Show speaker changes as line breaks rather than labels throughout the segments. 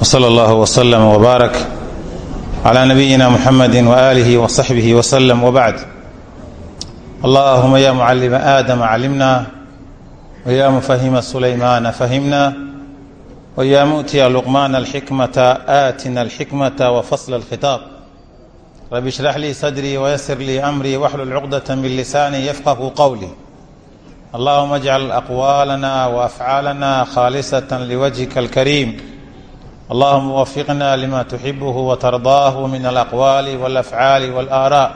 wsala allahu wslama wbaarak cla nabiyina muxamadi waaalihi wasaxbihi wslem wbacd allahuma ya mucalima aadama calimna wya mufahima sulaymaana fahimna wya mu'tiya luqmaana alxikmata aatina alxikmata wafasla alkhitaab rabi shrax lii sadrii wayasir lii amrii waxlul cuqdata min lisaani yafqahu qowlii allahuma ajcal aqwaalana waafcaalana khaalisata liwajhika alkariim allahuma wafiqna lima tuxibuhu watardaahu min alaqwaali walafcaali walaaaraa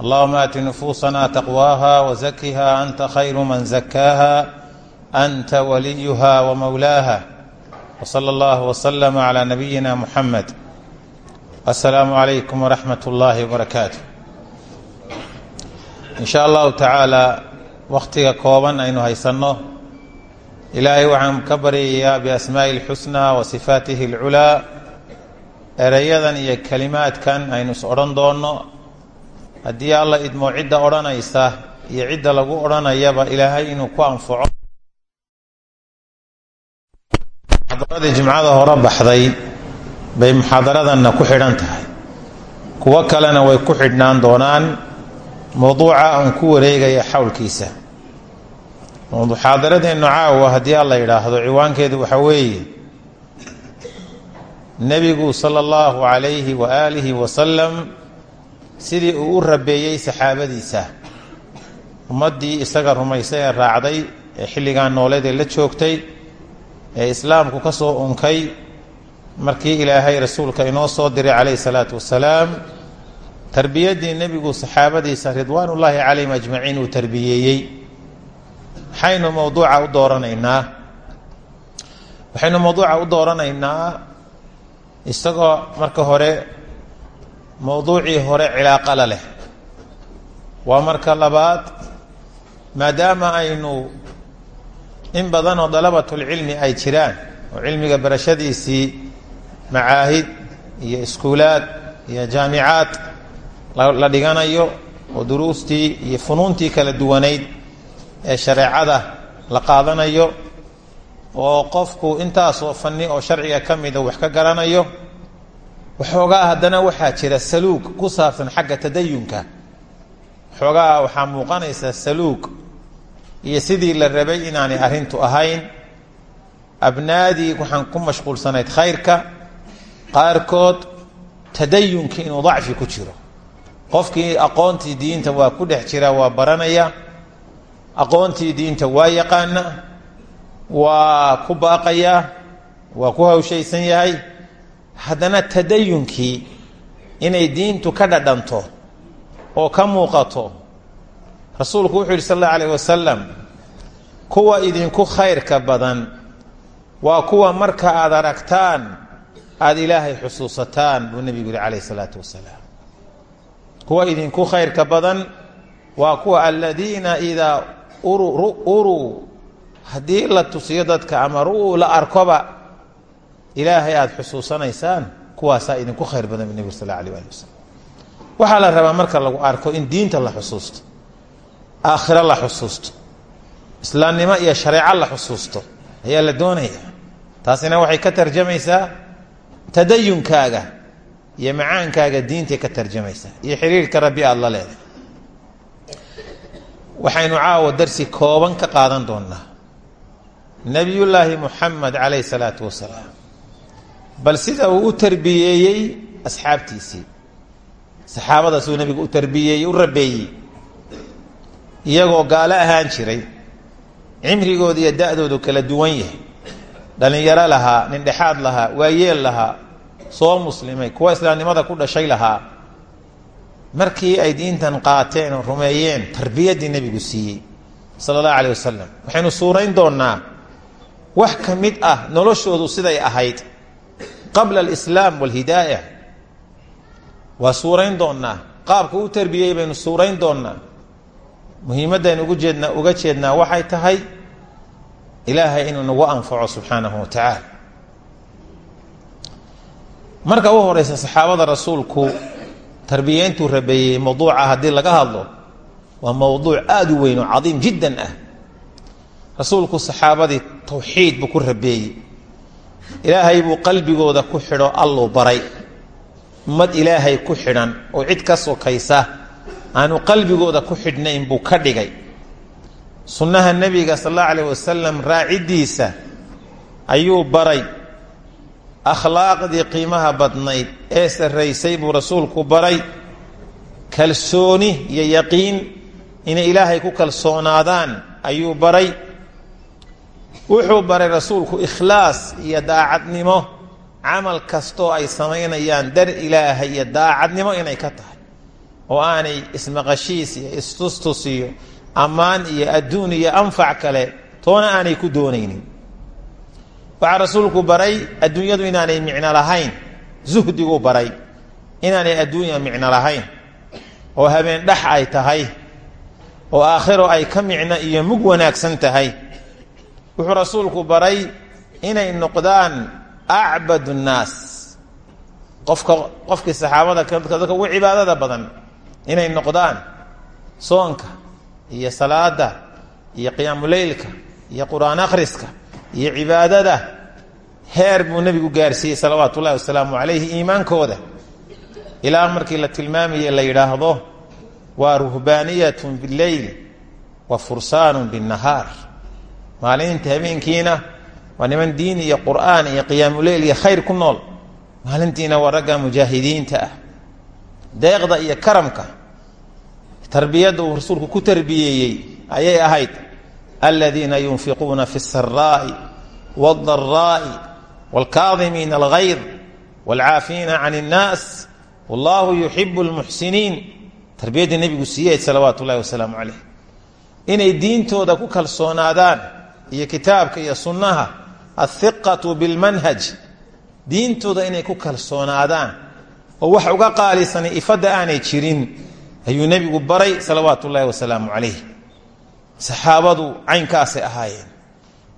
allahuma aati nufuusana taqwaaha wazakiha anta khayru man zakaaha anta waliyuha wamawlaaha wsala allahu wslama cala nabiyina muxamed assalaamu calaykum waraxmat ullaahi wabarakaatu in sha allahu tacaala wakhtiga kooban aynu haysanno ilaahay waxaan ka baryayaa biasmaa'i اlxusnaa wa sifaatihi اlculaa ereyadan iyo kelimaadkan aynu is odhan doonno. Haddii alla idmo cidda odhanaysa iyo cidda lagu odhanayaba ilaahay inuu ku anfaco. Muxaadaradii jimcada hore baxday bay muxaadaradanna ku xidhan tahay. Kuwo kalena way ku xidhnaan doonaan. Mowduuca aan ku wareegaya xawlkiisa muxaadaradeennu caawa haddii alla yidhaahdo ciwaankeedu waxaa weeye nebigu sala allahu calayhi wa aalihi wasalam sidii uu u rabeeyey saxaabadiisa. Ummaddii isaga rumaysay ee raacday ee xilligan nooleed ee la joogtay ee islaamku ka soo unkay markii ilaahay rasuulka inoo soo diray calayhi salaatu wasalaam tarbiyaddii nebigu saxaabadiisa ridwaanullaahi calayhim ajmaciin uu tarbiyeeyey maxaynu mawduuca u dooranaynaa. Waxaynu mawduuca u dooranaynaa isagoo marka hore mawduucii hore cilaaqa la leh. Waa marka labaad maadaama aynu in badan oo dalabatulcilmi ay jiraan oo cilmiga barashadiisii macaahid iyo iskuulaad iyo jaamicaad la dhiganayo oo duruustii iyo funuuntii kala duwanayd ee shareecada la qaadanayo oo qofku intaasoo fani oo sharciga ka mida wax ka garanayo waxoogaa haddana waxaa jira saluug ku saabsan xagga tadayunka. Waxoogaa waxaa muuqanaysa saluug iyo sidii la rabay inaanay arrintu ahayn. Abnaadii waxaan ku mashquulsanayd khayrka qaarkood tadayunkii inuu dacfi ku jiro. Qofkii aqoontii diinta waa ku dhex jira waa baranaya aqoontii diinta waa yaqaana waa ku baaqayaa waa ku hawshaysan yahay. Haddana tadayunkii inay diintu ka dhadhanto oo ka muuqato rasuulku wuxuu yidhi sal allahu alayh wasalam kuwa idinku khayrka badan waa kuwa marka aad aragtaan aada ilaahay xusuusataan buu nebigu yihi calayh isalaatu wasalaam. Kuwa idinku khayrka badan waa kuwa aladiina idaa uruu haddii la tusiyo dadka ama ru la arkoba ilaahay aada xusuusanaysaan kuwaasaa idinku khayr badan bu sal la alay ali waxaa la rabaa marka lagu arko in diinta la xusuusto aakhiro la xusuusto islaamnimo iyo shareeco la xusuusto ayaa la doonaya. Taasina waxay ka tarjamaysaa tadayunkaaga iyo macaankaaga diintay ka tarjamaysaa iyo xiriirka rabbi aada la leedahay waxaynu caawa darsi kooban ka qaadan doonaa. Nebiyullaahi muxamed calayh salaatu wasalaam bal sida uu u tarbiyeeyey asxaabtiisii. Saxaabadaasuu nebigu u tarbiyeeyey u rabeeyey iyagoo gaalo ahaan jiray. Cimrigooda iyo da-doodu kala duwan yahay. Dhallinyaro lahaa nin dhexaad lahaa waayeel lahaa soo muslimay kuwa islaamnimada ku dhashay lahaa markii ay diintan qaateen oo rumeeyeen tarbiyaddii nebigu siiyey sala allahu alayh wasalam waxaynu suurayn doonnaa wax ka mid ah noloshoodu siday ahayd qabla alislaam walhidaaya. Waa suurayn doonnaa. Qaabka u tarbiyey baynu suurayn doonnaa. Muhiimaddaynu ugu jeednaa uga jeednaa waxay tahay ilaahay inuu nagu anfaco subxaanahu wa tacaala. Marka u horeysa saxaabada rasuulku tarbiyeyntuu rabeeyey mawduuca haddii laga hadlo waa mawduuc aada u weyn oo cadiim jiddan ah. Rasuulku saxaabadii tawxiid buu ku rabeeyey. Ilaahay buu qalbigooda ku xidho alluu baray. Ummad ilaahay ku xidhan oo cid ka sokaysa aanu qalbigooda ku xidhnayn buu ka dhigay. Sunnaha nebiga sal allahu alayh wasalam raaciddiisa ayuu baray akhlaaqdii qiimaha badnayd ee sarraysay buu rasuulku baray. Kalsooni iyo yaqiin inay ilaahay ku kalsoonaadaan ayuu baray. Wuxuu baray rasuulku ikhlaas iyo daacadnimo. Camal kastoo ay samaynayaan dar ilaahay iyo daacadnimo inay ka tahay oo aanay ismaqashiis iyo istustus iyo ammaan iyo adduun iyo anfac kale toona aanay ku doonaynin waxaa rasuulku baray adduunyadu inaanay micno lahayn. Zuhdiguu baray inaanay adduunya micno lahayn. Oo habeen dhex ay tahay. Oo aakhiro ay ka micno iyo mug wanaagsan tahay. Wuxuu rasuulku baray inay noqdaan acbad nnaas. Qofka qofkii saxaabada dadka ugu cibaadada badan inay noqdaan soonka iyo salaada iyo qiyaamuleylka iyo qur'aan akhriska iyo cibaadada heer buu nebigu gaarsiiyey salawaatu ullahi wasalaamu calayhi iimaankooda. Ilaa markii la tilmaamaye la yidhaahdo waa ruhbaaniyatun bileyl wa fursaanun binnahaar. Maalinta habeenkiina waa niman diin iyo qur'aan iyo qiyaamuleyl iyo khayr ku nool. Maalintiina waa ragga mujaahidiinta ah. Deeqda iyo karamka tarbiyadda uu rasuulku ku tarbiyeeyey ayay ahayd aladiina yunfiquuna fi اsaraa'i wاldaraa'i wاlkaadimiina algayd wاlcaafiina can اnnaas wallahu yuxibu اlmuxsiniin tarbiyaddii nebigu siiyey salawaatu ullahi wasalaamu calayh inay diintooda ku kalsoonaadaan iyo kitaabka iyo sunnaha athiqatu bilmanhaj diintooda inay ku kalsoonaadaan oo wax uga qaalisanay ifadda aanay jirin ayuu nebigu baray salawaatu ullaahi wasalaamu calayh saxaabadu caynkaasay ahaayeen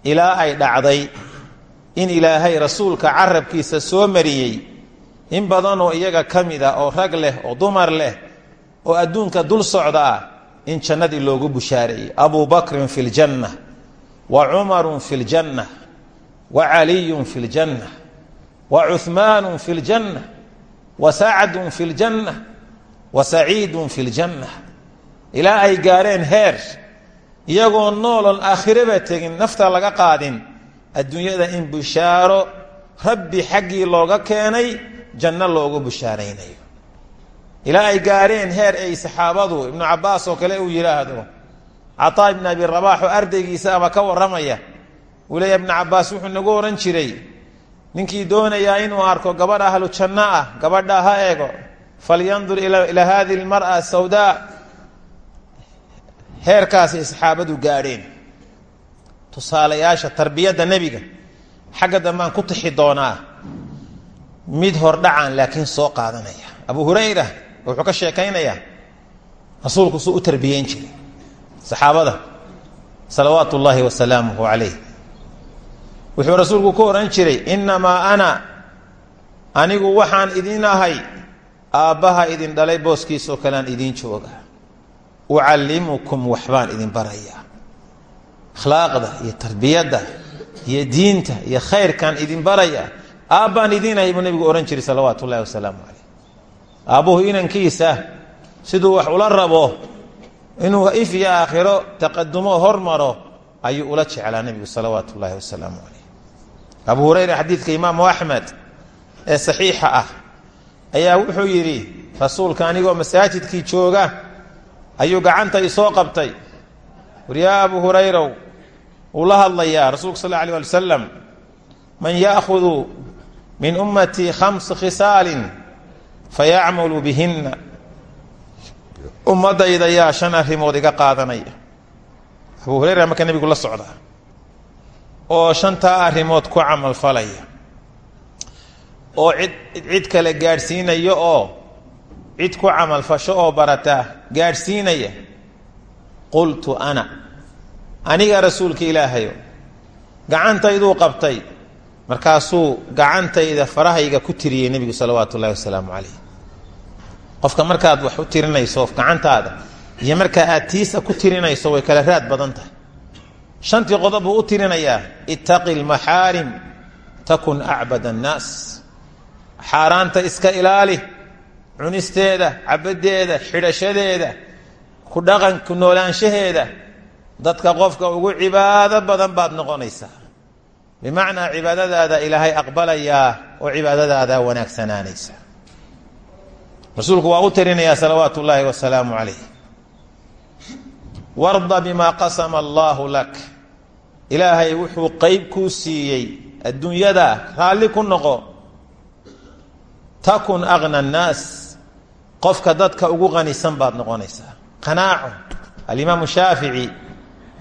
ilaa ay dhacday in ilaahay rasuulka carabkiisa soo mariyey. In badanoo iyaga ka mid ah oo rag leh oo dumar leh oo adduunka dul socda ah in jannadii loogu bushaareeyey abu bakrin fi ljanna wa cumarun fi ljanna wa caliyun fi ljanna wa cuhmaanu fi ljanna wa sacdun fi ljanna wa saciidun fi ljanna ilaa ay gaareen heer iyagoo noolon aakhiraba tegin nafta laga qaadin adduunyada in bushaaro rabbi xaggii looga keenay janno loogu bushaaraynayo. Ilaa ay gaareen heer ay saxaabadu ibnu cabbaas oo kale uu yidhaahdo cataa ibn abi rabax oo ardaygiisa ama ka warramaya uu leeya ibnu cabbaas wuxuu nagu ohan jiray ninkii doonayaa inuu arko gabadh ahlu janno ah gabadha ha eego falyandur ilaa hadihi lmar'a sawdaa heerkaasay saxaabadu gaadheen tusaalayaasha tarbiyadda nebiga xagga dambaan ku tixi doonaa mid hordhacaan laakiin soo qaadanaya. Abu hurayra wuxuu ka sheekaynayaa rasuulku suu u tarbiyeyn jiray. Saxaabada salawaatu ullaahi wasalaamuhu calayh. Wuxuu rasuulku ku odhan jiray innamaa ana anigu waxaan idin ahay aabbaha idin dhalay booskiisoo kalean idiin jooga. Ucallimukum waxbaan idin barayaa akhlaaqda iyo tarbiyadda iyo diinta iyo khayrkaan idin barayaa aabbaan idiin ahay buu nebigu odhan jiray salawaatu ullahi wasalaamu calayh. Aabbuhu inankiisa siduu wax ula rabo inuu if iyo aakhiro taqadumo hormaro ayuu ula jeclaa nebigu salawaatu ullaahi wasalaamu calayh. Abu hurayra xadiidka imaamu axmed ee saxiixa ah ayaa wuxuu yidhi rasuulka anigoo masaajidkii jooga ayuu gacanta isoo qabtay. War yaa abu hurayrow wuu la hadlayaa rasuulka sal alay ali wasalam man yaahudu min ummatii khamsi khisaalin fayacmalu bihinna. Ummadayda yaa shan arrimood iga qaadanaya. Abu hurayra marka nebigu la socdaa oo shantaa arrimood ku camalfalaya oo cid cid kale gaadhsiinaya oo cid ku camalfasho oo barata gaadhsiinaya qultu ana aniga rasuulka ilaahayo gacantayduu qabtay. Markaasuu gacantayda farahayga ku tiriyey nebigu salawaatu ullahi wasalaamu calayh qofka markaad wax u tirinayso gacantaada iyo markaa aad tiisa ku tirinayso way kala raad badan tahay. Shantii qodob u tirinayaa ittaqi lmaxaarim takun acbad annaas. Xaaraanta iska ilaali cunisteeda cabadeeda xidhashadeeda ku dhaqan noolaanshaheeda dadka qofka ugu cibaado badan baad noqonaysaa. Bimacnaa cibaadadaada ilaahay aqbalayaa oo cibaadadaada wanaagsanaanaysa rasuulku waa u tirinayaa salawaatu ullaahi wasalaamu calayh. Warda bimaa qasama allaahu lak. Ilaahay wuxuu qeyb kuu siiyey adduunyada raalli ku noqo. Takun agna annaas. Qofka dadka ugu qanisan baad noqonaysaa. Qanaaco. Alimaamu shaafici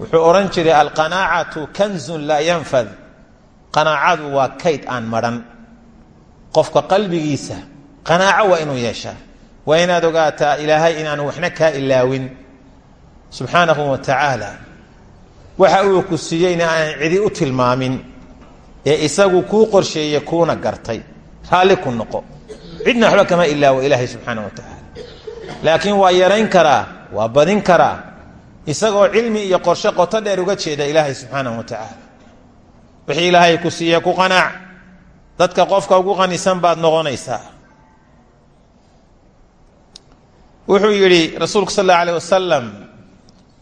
wuxuu odhan jiray alqanaacatu kanzun laa yanfad qanaacadu waa kayd aan madhan qofka qalbigiisa qanaaco waa inuu yeeshaa. Waa inaad ogaataa ilaahay inaanu waxna kaa ilaawin. Subxaanahu wa tacaala waxa uu ku siiyeyna aanan cidi u tilmaamin ee isagu kuu qorsheeye kuuna gartay. Raalli ku noqo. Cidna waxba kama ilaawo ilaahay subxaana wa tacaala. Laakiin waa yarayn karaa waa badin karaa isagoo cilmi iyo qorshe qoto dheer uga jeeda ilaahay subxaanahu wa tacaala wixii ilaahay ku siiye ku qanaac. Dadka qofka ugu qanisan baad noqonaysaa. Wuxuu yidhi rasuulku sal alla alيh wasalam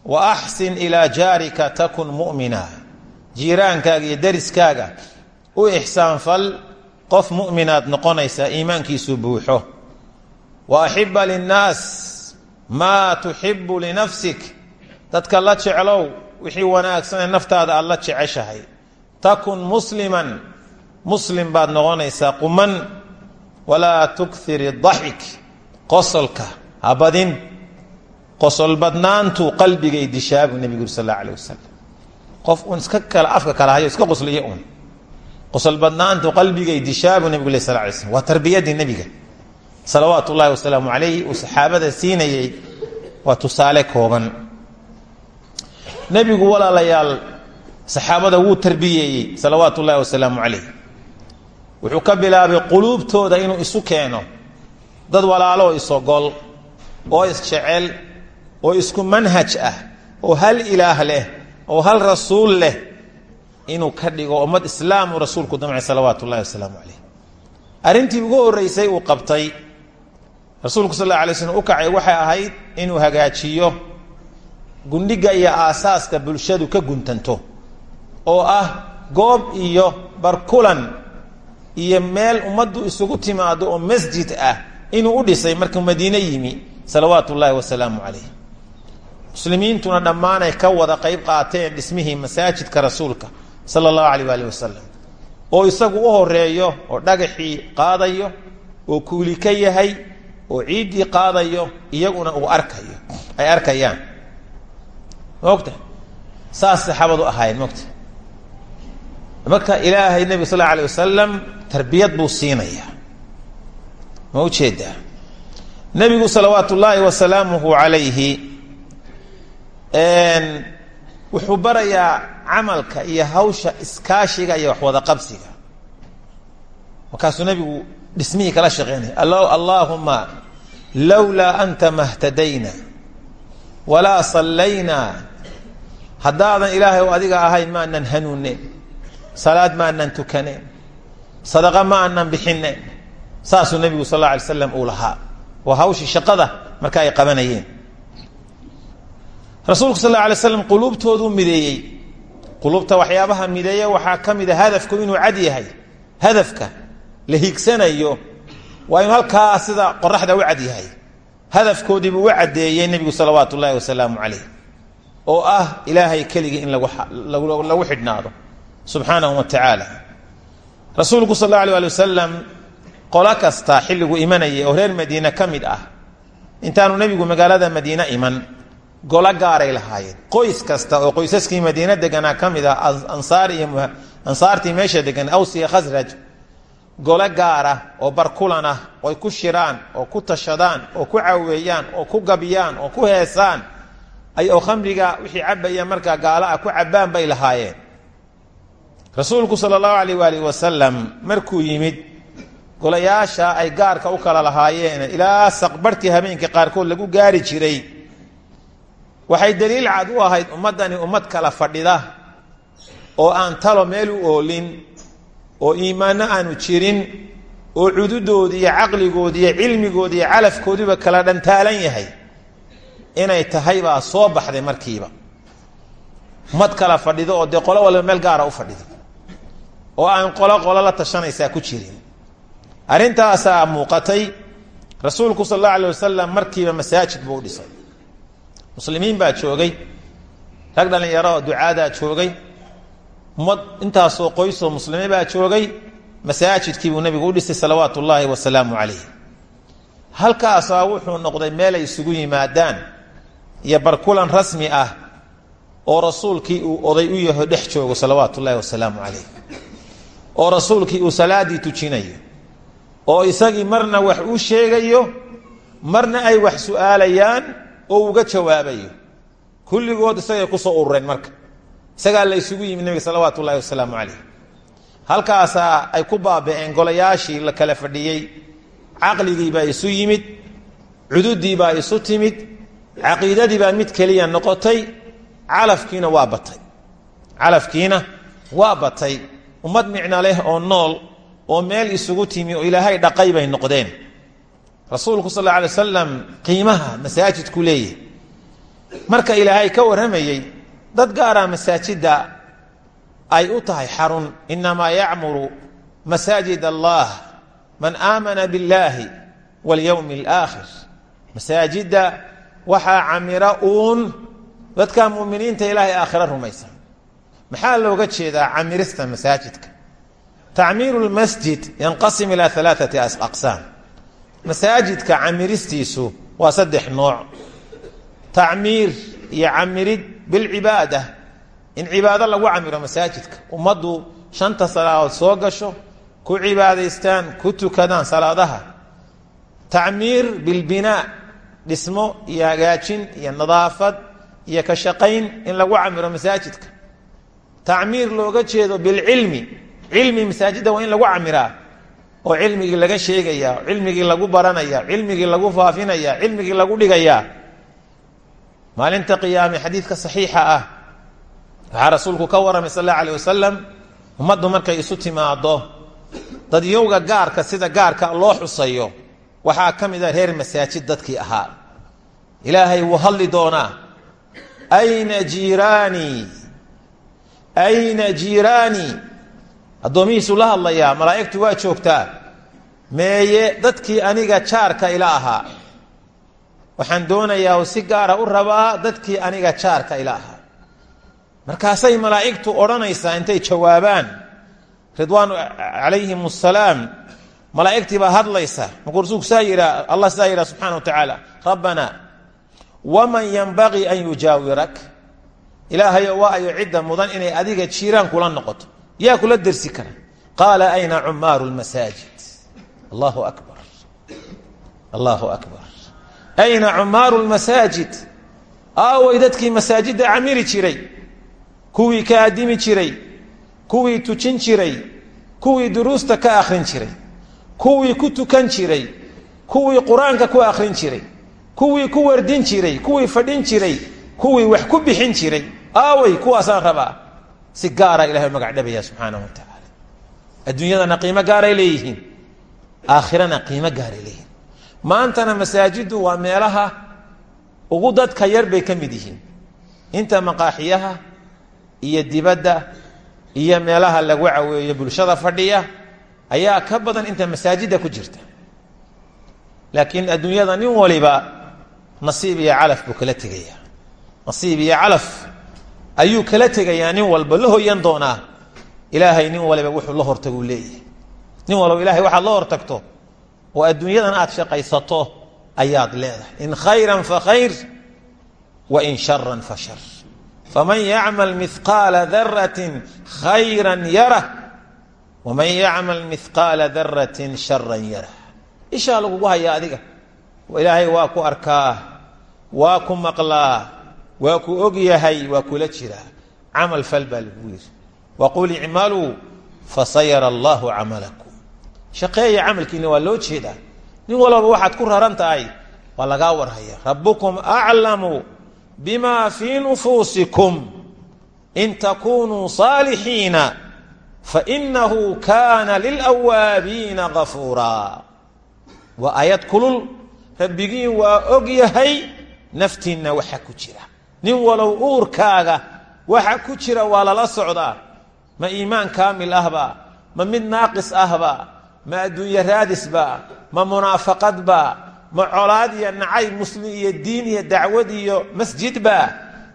wa axsin ilaa jaarika takun mu'mina. Jiiraankaaga iyo deriskaaga u ixsaanfal qof mu'minaad noqonaysaa iimaankiisu buuxo. Wa axiba linnaas maa tuxibu linafsik dadka la jeclow wixii wanaagsanee naftaada aad la jeceshahay. Takun musliman. Muslim baad noqonaysaa quman. Walaa tukthir daxik qosolka ha badin qosol badnaantu qalbigay dishaabu nebigu sal alla alih wasalam qof uun iska kala afka kala hayo iska qosliyo uun. Qosol badnaantu qalbigay dishaabu nebigu le sal lay slm waa tarbiyadii nebiga. Salawaatu ullahi wasalaamu calayh uu saxaabada siinayey waa tusaale kooban nebigu walaalayaal saxaabada wuu tarbiyeeyey salawaatu ullahi wasalaamu calayh. Wuxuu ka bilaabay quluubtooda inuu isu keeno. Dad walaalo isogol oo isjecel oo isku manhaj ah oo hal ilaah leh oo hal rasuul leh inuu ka dhigo ummad islaamuu rasuulku damcay salawaatu ullahi wasalaamu calayh. Arrintii ugu horreysay uu qabtay. Rasuulku sal alla alay slm u kacay waxay ahayd inuu hagaajiyo gundhiga iyo aasaaska bulshadu ka guntanto oo ah goob iyo barkulan iyo meel ummaddu isugu timaado oo masjid ah inuu u dhisay markuu madiine yimi salawaatu ullaahi wasalaamu calayh muslimiintuna dhammaanay ka wada qayb qaateen dhismihii masaajidka rasuulka sala allahu alayh waali wasalam oo isagu u horeeyo oo dhagaxii qaadayo oo kuuli ka yahay oo ciiddii qaadayo iyaguna uu arkayo. Ay arkayaan mogta saas saxaabadu ahaayeen mogta marka ilaahay nebiga sal lla alay wasalam tarbiyad buu siinayaa. Ma u jeedaa nebigu salawaatu ullaahi wasalaamuhu calayhi wuxuu barayaa camalka iyo hawsha iskaashiga iyo waxwada qabsiga. Markaasuu nebigu dhismihii kala shaqeynaya allaahuma lowlaa anta mahtadayna walaa sallayna haddaadan ilaahay adiga ahayn ma anan hanuunneen salaad ma anan tukaneen sadaqa ma anan bixineen saasuu nebigu sal alla alay slam uu lahaa. Waa hawshii shaqada marka ay qabanayeen. Rasuulku sal alla slam quluubtooduu mideeyey. Quluubta waxyaabaha mideeya waxaa ka mid a hadafku inuu cad yahay. Hadafka la hiigsanayo waa inuu halkaa sida qoraxda u cad yahay. Hadafkoodiibuu u caddeeyey nebigu salawaatu ullaahi wasalaamu calayh oo ah ilaahay keligii in lagu xidhnaado. Subxaanahu wa tacaala rasuulku sal alla alay ali wasalam qolo kasta xilligu imanayay oo reer madiine ka mid ah intaanu nebigu magaalada madiine iman golo gaaray lahaayeen. Qoys kasta oo qoysaskii madiine deganaa ka mid ah ansaar iyo ansaartii meesha degan aws iyo khasraj golo gaara oo barkulan ah ku shiraan oo ku tashadaan oo ku caweeyaan oo ku gabiyaan oo ku heesaan oo khamriga wixii cabaya markaa gaala ah ku cabbaan bay lahaayeen. Rasuulku sala allahu alayh waalihi wasalam markuu yimid golayaasha ay gaarka u kala lahaayeen ilaa saqbarhkii habeenkii qaarkood lagu gaari jiray. Waxay daliil cad u ahayd ummaddani ummad kala fadhida oo aan talo meel u oolin oo iimaanno aanu jirin oo cududoodi iyo caqligoodi iyo calafkoodiba kala dhantaalan yahay inay tahay baa soo baxday markiiba. Mad kala fadhido oo dee qolo walba meel gaara u fadhido. Oo aan qolo qolo la tashanaysaa ku jirin. Arrintaasaa muuqatay rasuulku sal allau alay wasalam markiiba masaajid buu u dhisay. Muslimiin baa joogay. Rag dhallinyaro oo ducaadaa joogay. Ummad intaasoo qoysoo muslimiin baa joogay. Masaajidkii buu nabigu u dhisay salawaatu ullaahi wasalaamu calayh halkaasaa wuxuu noqday meel ay isugu yimaadaan iyo barkulan rasmi ah oo rasuulkii uu oday u yaho dhex joogo salawaatu ullaahi wasalaamu calayh. oo rasuulkii uu salaadii tujinayo. oo isagii marna wax uu sheegayo marna ay wax su'aalayaan oo uga jawaabayo. kulligood isagay ku soo urureen marka. isagaa la isugu yimid nabiga salawaatu ullahi wasalaamu calayh. halkaasaa ay ku baaba'een golayaashii la kala fadhiyey. caqligiibaa isu yimid cududiibaa isu timid caqiidadii baa mid keliya noqotay calafkiina waa batay. Calafkiina waa batay. Ummad micno leh oo nool oo meel isugu timi oo ilaahay dhaqay bay noqdeen. Rasuulku sal alla alay wasalam qiimaha masaajidku leeyahay marka ilaahay ka warramayey dad gaaraa masaajidda ay u tahay xarun inamaa yacmuru masaajid allah man aamana billaahi walyowmi alaakhir masaajidda waxaa camira uun dadka muminiinta ilaahay aakhiro rumaysan. Maxaa looga jeedaa camirista masaajidka? Tacmiiru lmasjid yanqasim ilaa alaaati aqsaam. Masaajidka camiristiisu waa saddex nooc. Tacmiir iyo camirid bilcibaada. In cibaado lagu camiro masaajidka. Ummaddu shanta salaadood soo gasho ku cibaadaystaan ku tukadaan salaadaha. Tacmiir bilbinaa dhismo iyo hagaajin iyo nadaafad iyo ka shaqayn in lagu camiro masaajidka. Tacmiir looga jeedo bilcilmi. Cilmi masaajidda waa in lagu camiraa. Oo cilmigii laga sheegaya cilmigii lagu baranaya cilmigii lagu faafinaya cilmigii lagu dhigaya maalinta qiyaame xadiidka saxiixa ah. Waxaa rasuulku ka warramay sal allahu alayh wasalam ummaddu markay isu timaado dadyowga gaarka sida gaarka loo xusayo waxaa ka mid a reer masaajid dadkii ahaa. Ilaahay wuu hadli doonaa. Ayna jiiraanii ayna jiiraanii addoomihiisuu la hadlayaa malaa'igtu waa joogtaa. Meeye dadkii aniga jaarka ila ahaa. Waxaan doonayaa oo si gaara u rabaa dadkii aniga jaarka ila ahaa. Markaasay malaa'igtu odhanaysaa intay jawaabaan. Ridwaan calayhim asalaam malaa'igtii baa hadlaysa. Markuu rasuulku saa yidhaa allah sidaa yidhaha subxana wa tacaala rabbana waman yanbagii an yujaawirak? Ilaahayo waa ayo cidda mudan inay adiga jiiraan kula noqoto. Yaa kula dersi kara. Qaala ayna cumaaru lmasaajid allahu akbar. Allahu akbar. Ayna cumaaru lmasaajid aaway dadkii masaajidda camiri jiray. Kuwii ka addimi jiray. Kuwii tujin jiray. Kuwii duruusta ka akhrin jiray kuwii ku tukan jiray kuwii qur'aanka ku akhrin jiray kuwii ku wardin jiray kuwii fadhin jiray kuwii wax ku bixin jiray aaway kuwaasaan rabaa. Si gaara ilahay magac dhabaya subxaanahu wa tacaala adduunyadana qiimo gaaray leeyihiin aakhirana qiimo gaaray leeyihiin. Maantana masaajiddu waa meelaha ugu dadka yar bay ka mid yihiin. Inta maqaaxiyaha iyo dibadda iyo meelaha lagu caweeyo bulshada fadhiya ayaa ka badan inta masaajidda ku jirta. Laakiin adduunyada nin waliba nasiib iyo calaf buu kala tegayaa. Nasiib iyo calaf ayuu kala tegayaa nin walba la hoyan doonaa. Ilaahay nin waliba wuxuu la hortaguu leeyahay. Nin walba ilahay waxaad la hortagto oo adduunyadan aad shaqaysato ayaad leedahay. In khayran fa khayr wa in sharan fa shar faman yacmal mihqaala daratin khayran yarah waman yacmal mihqaala daratin sharan yarah ishaa lagugu hayaa adiga ilaahay waa ku arkaa waa ku maqlaa waa ku og yahay waa kula jiraa camal fal baa lagu yiri waqul icmaluu fasayara allahu camalakum shaqeeya camalkiina waa loo jeedaa nin walbaba waxaad ku raran tahay waa lagaa warhaya rabukum aclamu bima fii nufuusikum in takunuu saalixiina fainahu kaana lilawaabiina gafuuraa waa aayad kulul rabbigiin waa og yahay naftiinna waxa ku jira. Nin walow uurkaaga waxa ku jira waa lala socdaa. Ma iimaan kaamil ahba ma mid naaqis ahba ma adduunye raadisba ma munaafaqadba ma colaad iyo nacayb muslim iyo diin iyo dacwad iyo masjidba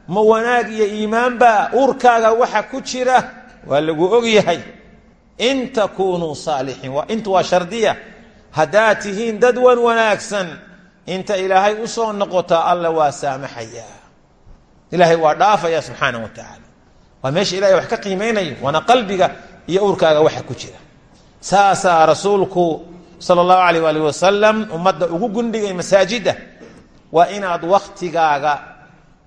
ma wanaag iyo iimaanba uurkaaga waxa ku jira waa lagu og yahay in takuunuu saalixiin. Intu waa shardiya. Haddaad tihiin dad wan wanaagsan inta ilaahay u soo noqotaa alla waa saamaxayaa ilaahay waa dhaafaya subxaana wa tacaala waa meesha ilahay wax ka qiimaynayo waana qalbiga iyo urkaaga waxa ku jira. Saasaa rasuulku sala allahu alayh waalih wasalam ummadda ugu gundhigay masaajidda. Waa inaad wakhtigaaga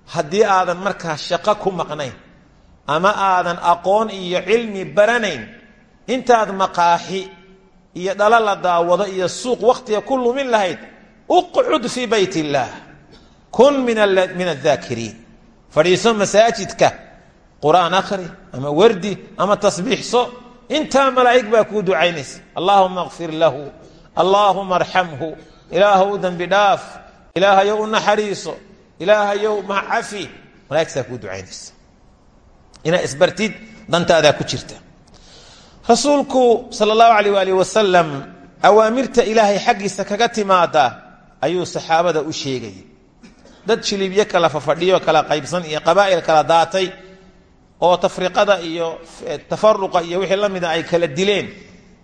haddii aadan markaa shaqo ku maqnayn ama aadan aqoon iyo cilmi baranayn. Intaad maqaaxi iyo dhalo daawado iyo suuq wakhtiga ku lumin lahayd uqcud fii bayt illaah kun min addaakiriin fadhiiso masaajidka qur'aan akhri ama wardi ama tasbiixso. Intaa malaa'ig baa kuu ducaynaysa. Allaahuma kfir lahu allaahuma arxamhu. Ilaahow dembi dhaaf ilaahayow u naxariiso ilaahayow macafi malaigtaa kuu ducaynaysa inaa isbartid dantaadaa ku jirta. Rasuulku sal allahu alayh waalih wasalam awaamirta ilaahay xaggiisa kaga timaada ayuu saxaabada u sheegayay dad jilibyo kala fafadhiyo kala qaybsan iyo qabaa'il kala daatay oo tafriqada iyo tafaruqa iyo wixii la ay kala dileen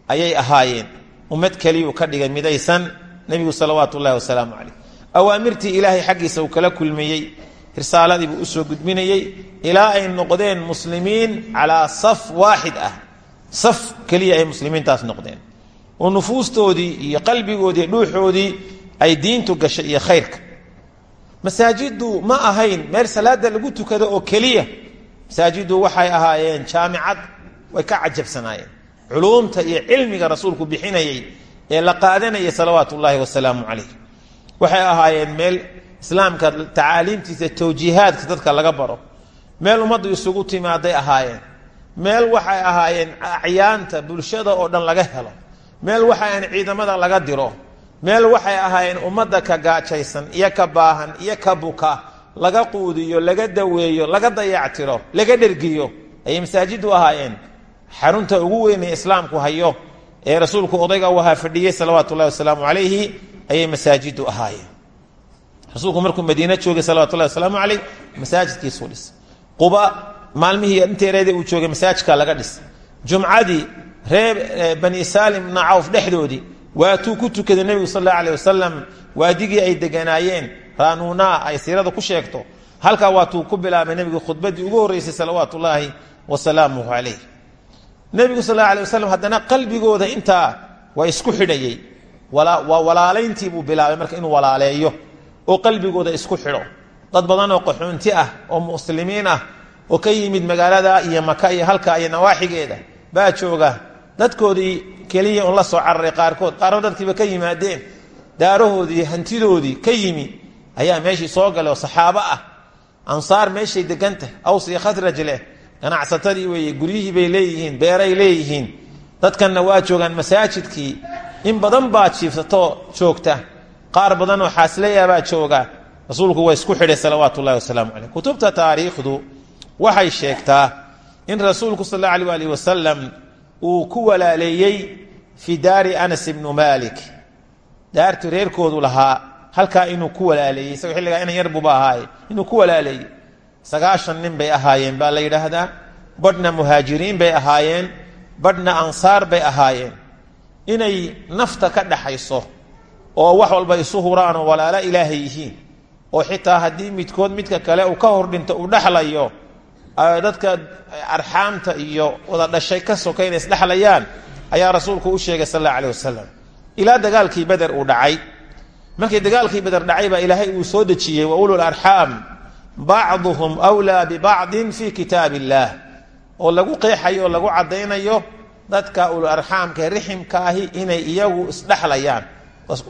ayay ahaayeen. Ummad keliyuu ka dhigay midaysan nebigu salawaatu ullahi wasalaamu calayh. Awaamirtii ilaahay xaggiisa uu kala kulmiyey risaaladiibuu u soo gudbinayey ilaa ay noqdeen muslimiin calaa saf waaxid ah. Saf keliya ay muslimiintaas noqdeen. Oo nufuustoodii iyo qalbigoodii dhuuxoodii ay diintu gashay iyo khayrka. Masaajiddu ma ahayn meel salaada lagu tukado oo keliya. Masaajiddu waxay ahaayeen jaamicad way ka cajabsanaayeen. Culuumta iyo cilmiga rasuulku bixinayey ee la qaadanayay salawaatu ullaahi wasalaamu calayh waxay ahaayeen meel islaamka tacaaliimtiisa tawjiihaadka dadka laga baro. Meel ummaddu isugu timaaday ahaayeen. Meel waxay ahaayeen acyaanta bulshada oo dhan laga helo. Meel waxay ahayn ciidamada laga diro. Meel waxay ahaayeen ummadda ka gaajaysan iyo ka baahan iyo ka buka laga quudiyo laga daweeyo laga dayactiro laga dhergiyo. Ayay masaajiddu ahaayeen. Xarunta ugu weyn ee islaamku hayo ee rasuulku odayga u ahaa fadhiyey salawaatu ullahi wasalaamu calayhi ayay masaajiddu ahaayeen rasuulku markuu madiine joogay salawatu llahi wasalaamu calayh masaajidkiisuu dhis. Quba maalmihii inteereeda uu joogay masaajidka laga dhis. Jumcadii reer bani saalim bna cawf dhexdoodii waatuu ku tukaday nebigu sal alla aleh wasalam waadigii ay deganaayeen raanuunaa ay siirada ku sheegto. Halkaa waatuu ku bilaabay nebigu khudbadii ugu horreysay salawaatu ullaahi wasalaamuhu calayh. Nebigu sal alla alay wasalam haddana qalbigooda intaa waa isku xidhayey waa walaalayntii buu bilaabay marka inuu walaaleeyo oo qalbigooda isku xidho. Dad badan oo qaxoonti ah oo muslimiin ah oo ka yimid magaalada iyo maka iyo halka iyo nawaaxigeeda baa jooga. Dadkoodii keliya un la soo cararay qaarkood qaarna dadkiiba ka yimaadeen. Daarahoodii hantidoodii ka yimi ayaa meeshii soo galay oo saxaabo ah. Ansaar meeshay degantahay aws iyo khadraj leh. Ganacsatadii weeye guryihii bay leeyihiin beeray leeyihiin. Dadkanna waa joogaan masaajidkii. In badan baa jiifsatoo joogta qaar badan oo xaasilayaa baa jooga rasuulku waa isku xidhay salawaatu ullahi wasalaamu caleyh kutubta taariikhdu waxay sheegtaa in rasuulku sal alla alih alih wasalam uu ku walaaleeyey fii daari anas ibnu malik daartu reerkoodu lahaa halkaa inuu ku walaaleeyey isagoo xilligaa inan yar buuba ahaaye inuu ku walaaleeyey. Sagaashan nin bay ahaayeen baa la yidhaahdaa badhna muhaajiriin bay ahaayeen badhna ansaar bay ahaayeen. Inay nafta ka dhaxayso oo wax walba isu huraan oo walaalo yihiin oo xitaa haddii midkood midka kale uu ka hor dhinto uu dhexlayo dadka arxaamta iyo wada dhashay ka soka inay isdhexlayaan ayaa rasuulku u sheegay sal alla aleh wasalam ilaa dagaalkii beder uu dhacay. Markii dagaalkii beder dhacay baa ilaahay uu soo dejiyey wa ulul arxaam bacduhum wlaa bibacdin fi kitaab illaah oo lagu qeexayo oo lagu caddaynayo dadka ulul arxaamka riximkaahi inay iyagu isdhexlayaan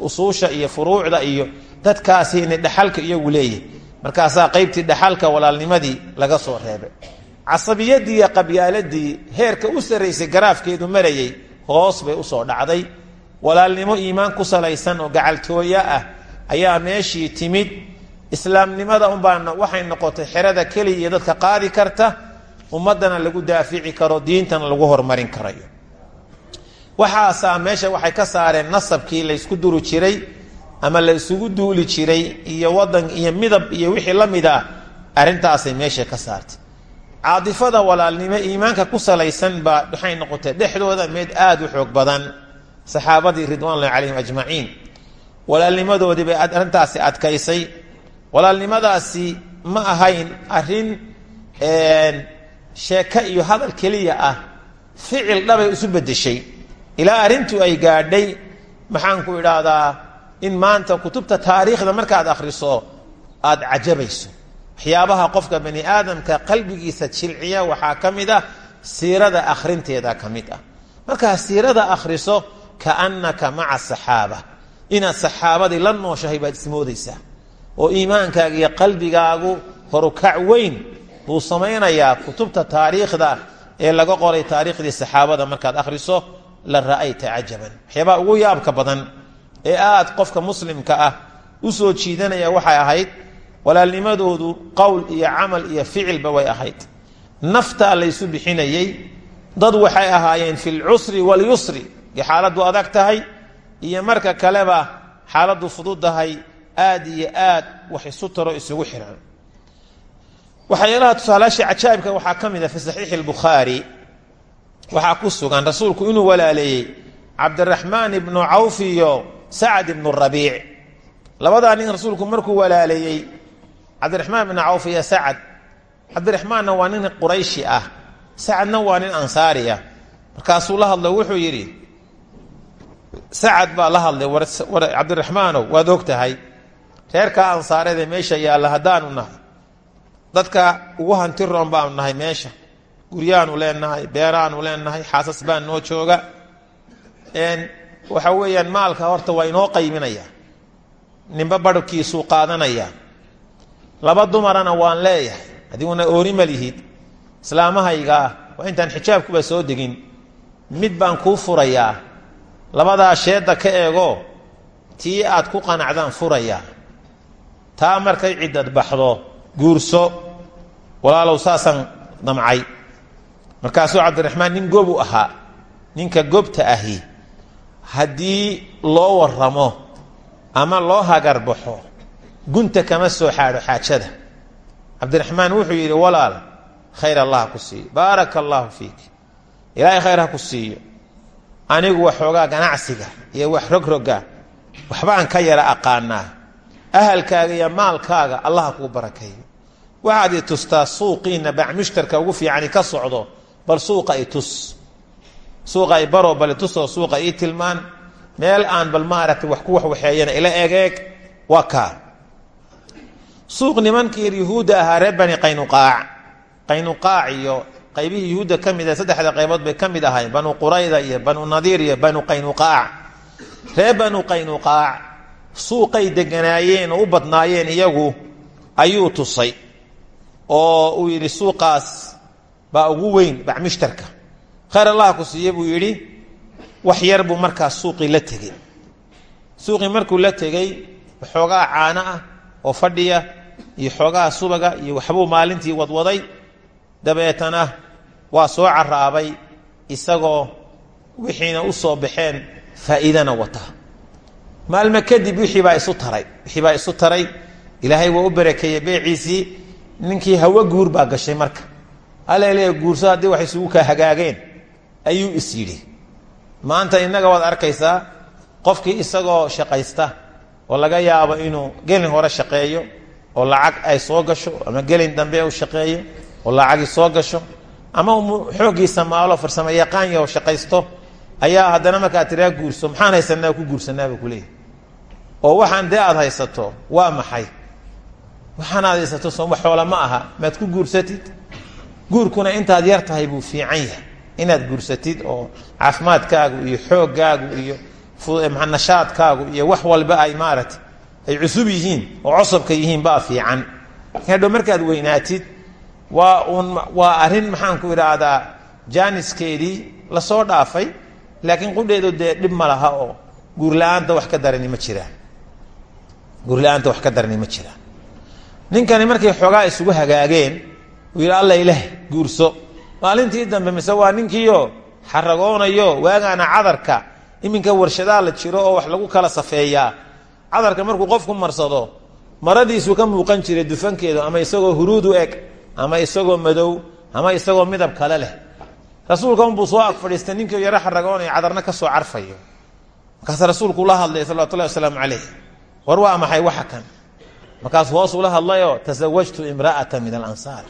usuusha iyo furuucda iyo dadkaasi inay dhexalka iyagu leeyihiin markaasaa qaybtii dhexalka walaalnimadii laga soo reebay. Casabiyadii qabyaaladii heerka u sarraysay garaafkeedu marayay hoos bay u soo dhacday. Walaalnimo iimaan ku salaysan oo gacaltooyo ah ayaa meeshii timid. Islaamnimada unbaa waxay noqotay xerada keliya iyo dadka qaadi karta. Ummadana lagu daafici karo diintana lagu horumarin karayo waxaasaa meesha waxay ka saareen nasabkii laysku duri jiray ama la isugu duuli jiray iyo wadan iyo midab iyo wixii la mid ah arrintaasay meesha ka saartay. Caadifada walaalnimo iimaanka ku salaysan baa waxay noqotay dhexdooda mid aada u xoog badan saxaabadii ridwaanulahi calayhim ajmaciin. Walaalnimadoodii bay arrintaasi adkaysay. Walaalnimadaasi ma ahayn arrin sheeko iyo hadal keliya ah ficil dhabay isu bedeshay ilaa arrintu ay gaadhay maxaanku idhaahdaa in maanta kutubta taariikhda markaad akhriso aada cajabayso. Waxyaabaha qofka bani aadamka qalbigiisa jilciya waxaa ka mid ah siirada akhrinteeda ka mid ah. Markaa siirada akhriso kaannaka maca saxaaba. Inaad saxaabadii la nooshahay baad ismoodaysaa. Oo iimaankaaga iyo qalbigaagu horukac weyn buu samaynayaa kutubta taariikhda ee laga qoray taariikhdii saxaabada markaad akhriso la ra'ayta cajaban waxyaabaha ugu yaabka badan ee aad qofka muslimka ah u soo jiidanaya waxay ahayd walaalnimadoodu qowl iyo camal iyo ficilba way ahayd. Naftaa laysu bixinayey dad waxay ahaayeen fi lcusri walyusri xaaladdu adag tahay iyo marka kaleba xaaladdu fududdahay aad iyo aad wax isu taro isugu xiran waxyaalaha tusaalaashii cajaa'ibka waxaa ka mid a fi saxiixi lbukhaari waxaa ku sugan rasuulku inuu walaaleeyey cabdiraxmaan ibnu cawf iyo sacad ibnu rabiic. Labadaa nin rasuulku markuu walaaleeyey cabdiraxmaan ibnu cawf iyo sacad cabdiraxmaanna waa nin qurayshi ah sacadna waa nin ansaari ah. Markaasuu la hadlo wuxuu yidhi sacad baa la hadlay war cabdiraxmaanow waad og tahay. Reerkaa ansaareedee meesha yaalla haddaanu nahay. Dadka ugu hanti roon baanu nahay meesha guryaanu leenahay beeraanu leenahay xaasas baan noo jooga. Waxa weeyaan maalka horta waa inoo qayminaya ninba barhkiisuu qaadanaya. Laba dumarana waan leeyahay adiguna oori ma lihid. Islaamahaygaa waa intaan xijaabkuba soo degin. Mid baan kuu furayaa labadaa sheedda ka eego tii aad ku qanacdaan furayaa taa markay ciddad baxdo guurso walaalow saasaan damcay markaasuu cabdiraxmaan nin gob u ahaa. Ninka gobta ahi haddii loo waramo ama loo hagarbaxo gunta kama soo xaadho xaajada. Cabdiraxmaan wuxuu yidhi walaal khayr allah ku siiyo. Baaraka allaahu fiik. Ilaahay khayr ha ku siiyo. Anigu waxoogaa ganacsiga iyo wax rogroga waxbaan ka yara aqaanaa. Ahalkaaga iyo maalkaaga allah ha kuu barakeeyo waxaad i tustaa suuqiina bacmushtarka ugu fiicani ka socdo bal suuqa i tus. Suuqa i baroo bal itusoo suuqa ii tilmaan. Meel aan bal maaragtay wax ku waxwaxeeyana ila egeeg waa kaa suuq nimankii yuhuudda ahaa reer bani qaynuqaac. Qaynuqaac iyo qaybihii yuhuudda ka mid ah saddexda qaybood bay ka mid banu qurayda iyo banu nadiir iyo banu qaynuqaac. Reer banu qaynuqaac suuqay deganaayeen u badnaayeen iyagu ayuu tusay. Oo uu yidhi suuqaas baa ugu weyn bacmushtarka khayr allah ku siiye buu yidhi wax yar buu markaas suuqii la tegey. Suuqii markuu la tegey waxoogaa caano ah oo fadhiya iyo xoogaa subaga iyo waxbuu maalintii wadwaday. Dabeetana waa soo caraabay isagoo wixiina u soo baxeen faa'iidana wata. Maalmo kadib wixii baa isu taray wixii baa isu taray. Ilaahay waa u barakeeyey beeciisii ninkii hawo guur baa gashay marka alele guurso haddii wax isugu kaa hagaageen ayuu is maanta innaga waad arkaysaa qofkii isagoo shaqaysta oo laga yaabo inuu gelin hore shaqeeyo oo lacag ay soo gasho ama gelin dambe u shaqeeyo oo lacagi soo gasho ama xooggiisa maalo farsamo yaqaan yaho shaqaysto ayaa haddana markaa tiraa guurso maxaan haysanaa ku guursanaaba kuleeyahy oo waxaan dee aad haysato waa maxay? Waxaan aad haysato sooma xoola ma aha maad ku guursatid guurkuna intaad yar tahay buu fiican yahay. Inaad guursatid oo caafimaadkaagu iyo xooggaagu iyo nashaadkaagu iyo wax walba ay maaragtay ay cusub yihiin oo cosobka yihiin baa fiican. Hadhow markaad weynaatid waa uun waa arrin maxaanku idhaahdaa jaaniskeedii la soo dhaafay laakiin qudheedu dee dhib ma laha oo guurla-aanta wax ka darani ma jiraan guurla-aanta wax ka darani ma jiraan ninkani markay xoogaa isugu hagaageen uu alla ileh guurso. Maalintii dambe mise waa ninkiioo xaragoonayo waagaana cadarka iminka warshadaa la jiro oo wax lagu kala safeeyaa. Cadarka markuu qofku marsado maradiisu ka muuqan jiray dufankeedu ama isagoo huruudu eg ama isagoo madow ama isagoo midab kale leh. Rasuulka unbuu soo ag fadhiistay ninkii yaro xaragoonaya cadarna ka soo carfayo. Markaas rasuulku la hadlay salawatu llahi wasalaamu calayh. War waa maxay waxa kan? Markaas hoos ula hadlayoo tasawajtu imra'ata min alansaar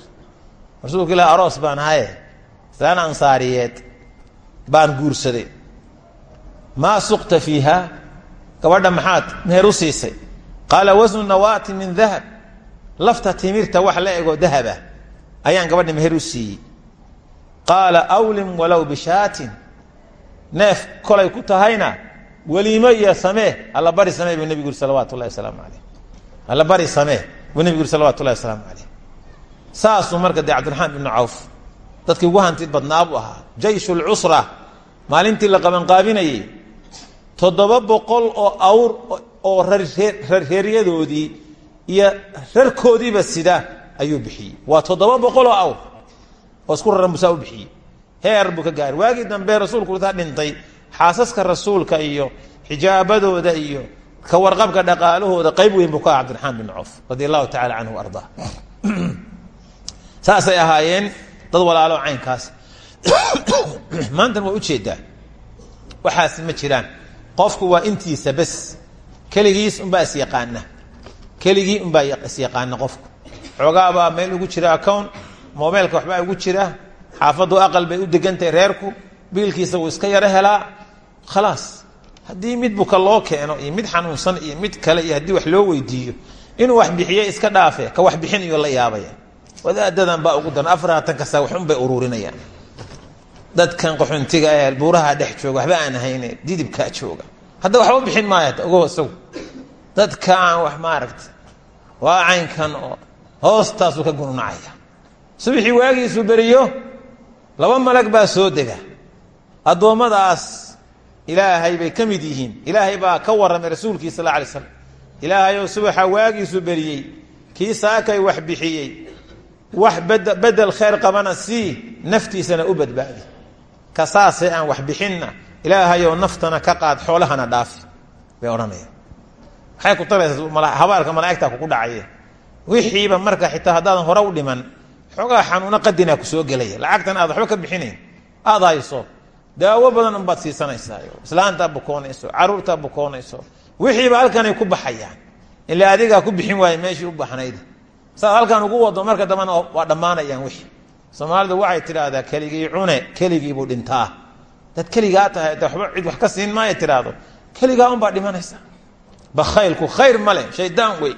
rasuulka ilah aroos baan ahaye islaan ansaariyeed baan guursaday. Maa suqta fiiha? Gabadha maxaad meher u siisay. Qaala wasnu nawaati min dahab. Lafta timirta wax la egoo dahaba. Ayaan gabadha meher u siiyey. Qaala awlim walow bishaatin. Neef kolay ku tahayna weliimo iyo samee. Alla bari samee buu nebigu yuri salawaatu llahi wasalaamu calayh. Alla bari samee buu nebigu yuri salawatu llahi wasalaamu calayh saasuu marka dee cabdiraxmaan ibnu cawf dadkii ugu hanti badnaa buu ahaa. Jaysh lcusra maalintii la qabanqaabinayey toddoba boqol oo awr oo rarreeryadoodii iyo rarkoodiiba sida ayuu bixiyey. Waa toddoba boqol oo awr oo isku raran busaa u bixiyey. Heer buu ka gaari dambe rasuulku taa dhintay xaasaska rasuulka iyo xijaabadooda iyo ka warqabka dhaqaalahooda qayb weyn buu ka aha cabdiraxmaan bin cawf radi allahu saasay ahaayeen dad walaalo caynkaas. Maantana waa u jeedaa waxaas ma jiraan. Qofku waa intiisa bes. Keligiis unbaa isyaqaana keligii unbaa isyaqaana qofku. Xoogaabaa meel ugu jira account mobeylka waxbaa ugu jira xaafaddu aqal bay u degantahay reerku biilkiisa wuu iska yaro helaa. Khalaas haddii mid buka loo keeno iyo mid xanuunsan iyo mid kale iyo haddii wax loo weydiiyo inuu wax bixiye iska dhaafe ka wax bixinayo la yaabaya wadaadadan baa ugu daran afaratan kasta waxun bay ururinayaan dadkan qaxuntiga ee buuraha dhex jooga waxba aan ahayne didibkaa jooga. Hadda waxba bixin maaya ogo isagu dadkaan wax maaragta waa caynkan oo hoostaasuu ka gununacaya subaxii waagiisuu beriyo laba malag baa soo dega. Addoommadaas ilaahay bay ka mid yihiin. Ilaahay baa ka warramay rasuulkii sal alay slam ilaahayoo subaxa waagiisuu beriyey kii wax bixiyey wax bedel khayr qabana sii naftiisana u badbaadi. Ka saasee aan wax bixinna ilaahayoo naftana ka qaad xoolahana dhaafi bay odhanayaan. Maxay ku taraysaa? Habaarka malaa'igtaa kugu dhacaya wixiiba marka xitaa haddaadan hore u dhiman xoogaa xanuuno qadinaa ku soo gelaya. Lacagtan aad waxba ka bixinayn hayso daawo badan unbaad siisanaysaa islaantaa bukoonayso caruurtaa bukoonayso wixiiba halkanay ku baxayaan. Ila adigaa ku bixin waaya meeshii u baxnayd saad halkan ugu wado marka dambana waa dhammaanayaan wixii. Soomaalidu waxay tidhaahdaa keligii cune keligiibuu dhintaa. Dad keligaa tahay de waba cid wax ka siin maaya tidhaahdo. Keligaa unbaa dhimanaysa. Bakhaylku khayr ma leh shaydaan wey.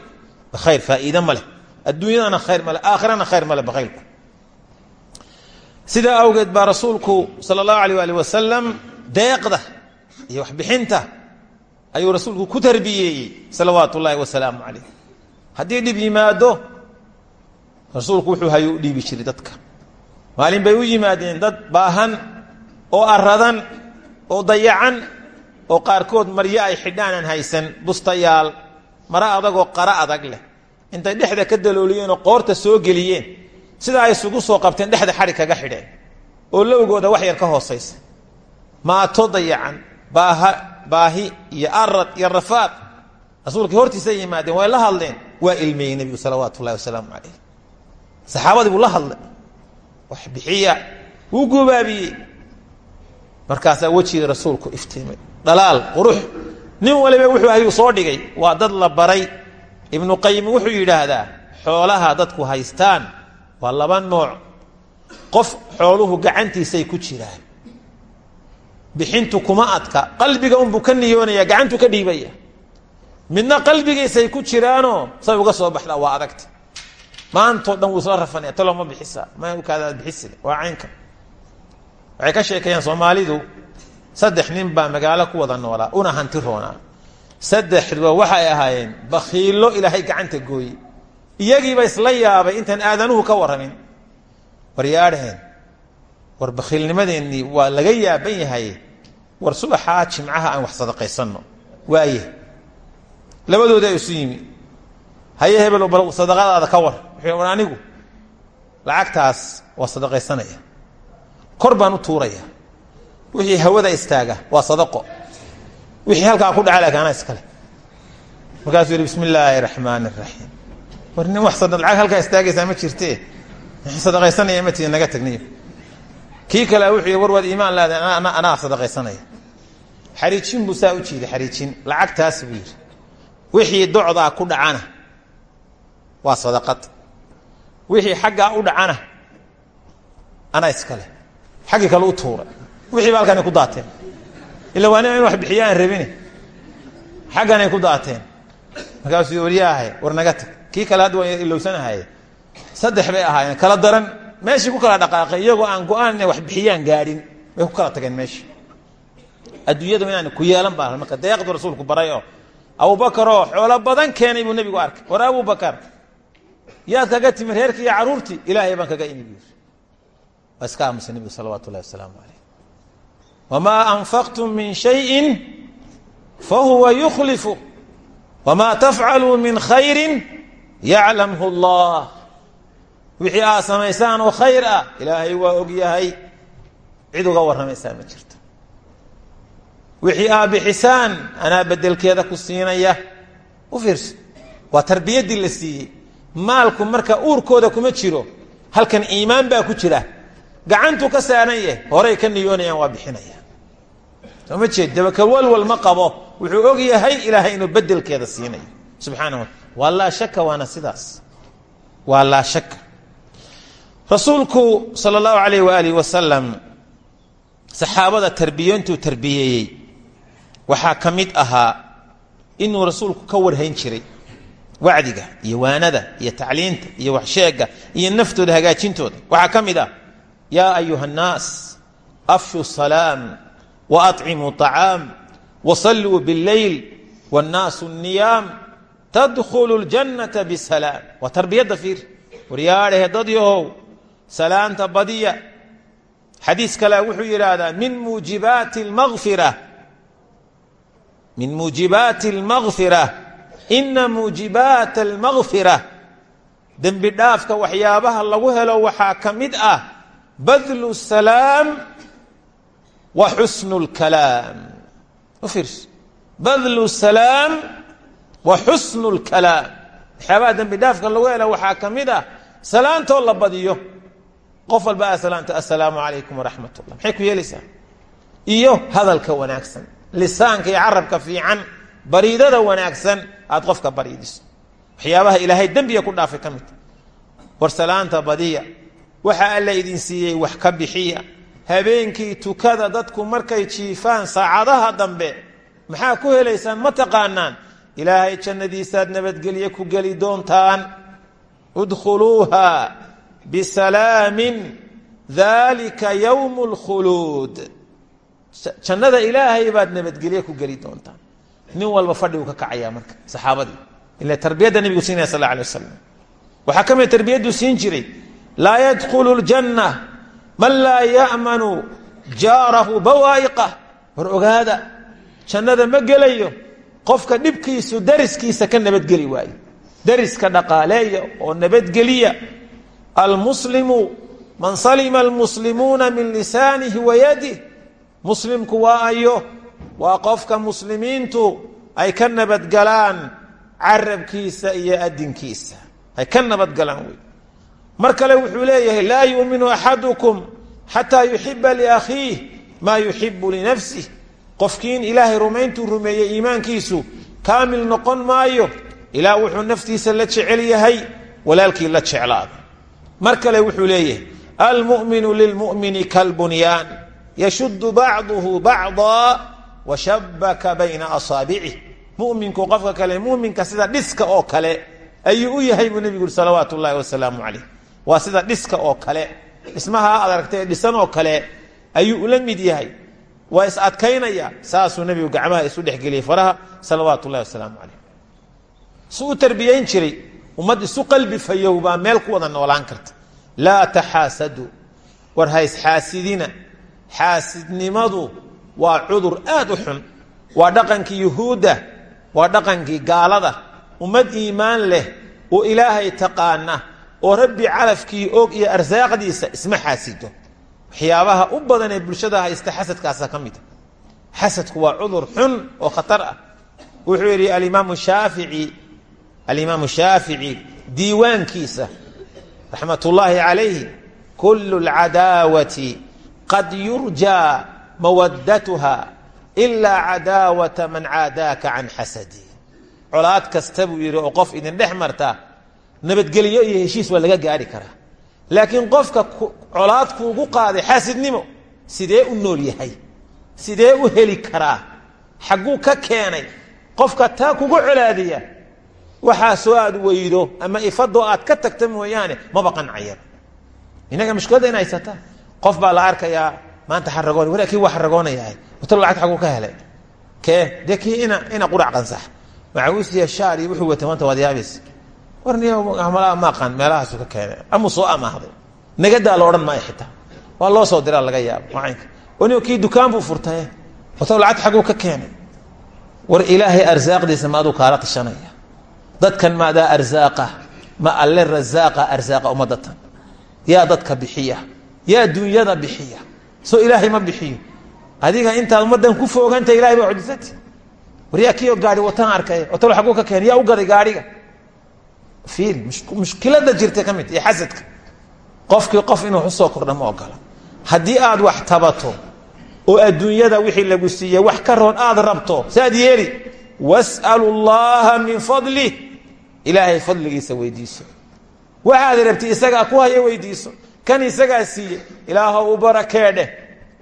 Bakhayr faa'iide ma leh. Adduunyadana khayr male aakhirana khayr male bakhaylku sidaa awgeed baa rasuulku sala allahu alayh ali wasalam deeqda iyo waxbixinta ayuu rasuulku ku tarbiyeeyey salawaatu ullaahi wasalaamu calayh haddii dhib yimaado rasuulku wuxuu hayuu u dhiibi jiray dadka. Maalin bay u yimaadeen dad baahan oo aradan oo dayacan oo qaarkood maryo ay xidhaanan haysan bustayaal maro adagoo qara adag leh. Intay dhexda ka dalooliyeenoo qoorta soo geliyeen. Sidaa ay isugu soo qabteen dhexda xadhig kaga xidheen. Oo lowgooda wax yar ka hoosaysa. Maato dayacan baaha baahi iyo arad iyo rafaad. Rasuulkii hortiisay yimaadeen way la hadleen waa ilmeeyey nebigu salawaatu ullahi wasalaamu calayh saxaabadii buu la hadlay. Wax bixiya wuu gubaabiyey markaasaa wejigii rasuulku iftiimay. Dhalaal qurux. Nin waliba wuxuu ayuu soo dhigay. Waa dad la baray. Ibnu qayim wuxuu yidhaahdaa xoolaha dadku haystaan waa laba nooc. Qof xooluhu gacantiisay ku jiraan. Bixintu kuma adka. Qalbiga unbuu ka niyoonaya gacantuu ka dhiibaya. Midna qalbigiisay ku jiraanoo say uga soo baxdaa waa adagta maantao dhan wuu isla rafanaya talo ma bixisa makaadaad bixisile waa caynka. Waxay ka sheekeeyaan soomaalidu saddex nin baa magaalo ku wada noolaa una hanti roonaa saddexduba waxay ahaayeen bakiilo ilaahay gacanta gooye iyagiiba isla yaabay intaan aadanuhu ka warramin waryaadheen war bakhiilnimadeennii waa laga yaaban yahay war subaxaa jimcaha aan wax sadaqaysanno. Waaye labadooda isu yimi. Haye hebel sadaqadaada ka war wuxuu anigu lacagtaas waa sadaqaysanaya. Kor u tuuraya. Wixii hawada istaaga waa sadaqo. Wixii halkaa ku dhaca laakiin anaa iskale. Markaasuu yidhi bismi illaahi raxmaan raxiim war nin wax lacag halkaa istaagaysaa sadaqaysanaya ma tihi naga tagniyo kii kale wuxuu war waad iimaan leedahay anaa sadaqaysanaya. Xariijin buu saa u jiiday xariijin. Lacagtaas buu wixii docdaa ku dhacana waa sadaqad wixii xaggaa u dhacana anaa iskale xaggii kale u tuuray. Wixii ba halkanay ku daateen. Ila waa nin in wax bixiya aan xagganay ku daateen. Markaasuu waryaahay war naga tag. Kii kale hadda waan saddex bay ahaayeen. Kala daran meeshii ku kala dhaqaaqay iyagoo aan go'aan wax bixiyaan gaadhin bay ku kala tageen meeshii. Adduunyadu inaan ku yeelan baa marka. Deeqdu rasuulku baray oo abubakaroo xoolo badan keenay buu nebigu arkay. War abubakar yaad kaga timi reerkii iyo caruurtii ilaahay baan kaga imi bu yiri. Waa iska aamusay nebigu salawatu ullahi wasalaamu calayh wamaa anfaqtum min shayin fahuwa yukhlifu. Wamaa tafcaluu min khayrin yaclamhu allah. Wixii aad samaysaan oo khayr ah ilaahay waa og yahay. Cid uga warramaysaa ma jirto. Wixii aa bixisaan anaa bedelkeeda ku siinaya. U fiirso. Waa tarbiyaddii la siiyey maalku marka uurkooda kuma jiro halkan iimaan baa ku jira. Gacantuu ka saaran yahay horay ka niyoonayaan waa bixinaya soo ma jeed dabaka walwal ma qabo. Wuxuu og yahay ilaahay inuu bedelkeeda siinayo. Subxaana wa waa laa shaka waana sidaas. Waa laa shaka rasuulku sala allahu alayh waaalih wasalam saxaabada tarbiyeyntuu tarbiyeeyey waxaa ka mid ahaa inuu rasuulku ka warhayn jiray wacdiga iyo waanada iyo tacliinta iyo waxsheega iyo naftooda hagaajintooda waxaa ka mid ah yaa ayuha الnaas afshu salaam waacimuu طacaam wasalluu bاlleyl wاnnaasu niyaam tadkhulu اljannata bsalaam waa tarbiyadda fiir waryaadhahe dadyahow salaanta badiya xadiis kale wuxuu yidhaahdaa min muujibaati اlmagfira min muujibaati اlmagfira ina muujibaat almagfira dembi dhaafka waxyaabaha lagu helo waxaa ka mid ah badlu salaam wa xusnu اlkalaam u fiirso badlu salaam wa xusnu اlkalaam waxyaabaha dembi dhaafka lagu helo waxaa ka ah salaantoo la badiyo. Qof walba salaanta assalaamu calaykum waraxmat ullah maxay ku iyo hadalka wanaagsan. Lisaanka iyo carabka fiican bariidada wanaagsan aad qofka bariidiso. Waxyaabaha ilaahay dembiga ku dhaafay ka midta warsalaanta badiya. Waxa alla idin siiyey wax ka bixiya. Habeenkii tukada dadku markay jiifaan saacadaha dambe maxaa ku helaysaan? Ma taqaanaan. Ilaahay jannadiisaad nabadgelye ku geli doontaan. Udkhuluuha bisalaamin. Dalika yowm اlkhuluud jannada ilaahay baad nabadgelye ku geli doontaan nin walba fadhigu ka kacaya marka saxaabadii. Ila tarbiyadda nebigu siinaya sal alay wasalam waxaa ka mid tarbiyaddu siin jiray laa yadkhulu ljanna man laa ya'manu jaarahu bawaa'iqah war ogaada jannada ma gelayo qofka dhibkiisu dariskiisa ka nabadgeli waayo. Dariska dhaqaaleeya oo nabadgeliya almuslimu man salima almuslimuuna min lisaanihi wa yadih muslimku waa ayo waa qofka muslimiintu ay ka nabadgalaan carabkiisa iyo adinkiisa. Ay ka nabadgalaan wey. Mar kale wuxuu leeyahay laa yuuminu axadukum xataa yuxiba liakhiih maa yuxibu linafsih qofkiin ilaahay rumayntuu rumeeyey iimaankiisu kaamil noqon maayo ilaa wuxuu naftiisa la jecel yahay walaalkii la jeclaada. Mar kale wuxuu leeyahay almuminu lilmumini kalbunyaan yashudu bacduhu bacdaa washabaka bayna asaabicih muminku qofka kale muminka sida dhiska oo kale ayuu u yahay buu nebigu yuri salawaatu ullahi wasalaamu calayh. Waa sida dhiska oo kale. Dhismaha aad aragtay dhisan oo kale ayuu ula mid yahay. Waa is adkaynaya saasuu nebigu gacmaha isu dhexgeliyey faraha salawaatu ullahi wasalaamu calayh. Su u tarbiyeyn jiray. Ummad qalbi fayow baa meel ku karta. Laa taxaasaduu war haysxaasidina xaasidnimadu waa cudur aad u xun. Waa dhaqankii yuhuudda waa dhaqankii gaalada. Ummad iimaan leh oo ilaahay taqaana oo rabbi calafkii og iyo arsaaqdiisa isma xaasido. Waxyaabaha u badan ee bulshada haysta xasadkaasa ka mida xasadku waa cudur xun oo khatar ah. Wuxuu yidhi alimaamu shaafici alimaamu shaafici diiwaankiisa raxmat ullaahi calayhi kulu lcadaawati qad yurjaa mawadatuha ilaa cadaawata man caadaaka can xasadi colaad kasta buu yidhi oo qof idin dhex marta nabadgelyo iyo heshiis waa laga gaari karaa laakiin qofka colaad kuugu qaaday xaasidnimo sidee u nool yahay sidee u heli karaa xagguu ka keenay qofka taa kugu colaadiya waxaasoo aad weydo ama ifadoo aad ka tagta mooyaane maba qancayaba inaga mushkilada in qof baa la arkayaa maanta xaragoon wala kii waa xaragoonayahay wato lacagta xaguu ka helay. Kee? Dee kii ina ina qurac qansax. Macawiisiya shaar iyo wuxuu watay maanta waad yaabaysa war niya ma aqaan meelahaasu ka keenay. Amuu soo amaahday nagadaa la odhan maayo xitaa. Waa loo soo diraa laga yaabo macaynka onigo kii dukaan buu furtaye wato lacagta xaguu ka keenay. War ilaahay arsaaqdiisa ma aduu kaala tashanaya. Dadkan maadaa arsaaqa ma alle rasaaqa arsaaqa ummadatan yaa dadka bixiya. Yaa dunyada bixiya soo ilaahay ma bixiyo. Adiga intaad ummaddan ku fooganta ilahay baa xudisati war yaa kiyo gaari watan arkay watalo aguu ka keen u gaday gaariga fiiri mushkilada jirta ka mid iyo xasadka. Qof inuu u soo kordha ma ogola. Haddii aad wax tabato oo adduunyada wixii lagu siiyey wax ka roon aad rabto saaad yeeli was'alu llaha min fadlih ilaahay fadligiisa weydiiso. Waxaad rabti isagaa ku haya weydiiso kan isagaa siiye ilaahw u barakee dheh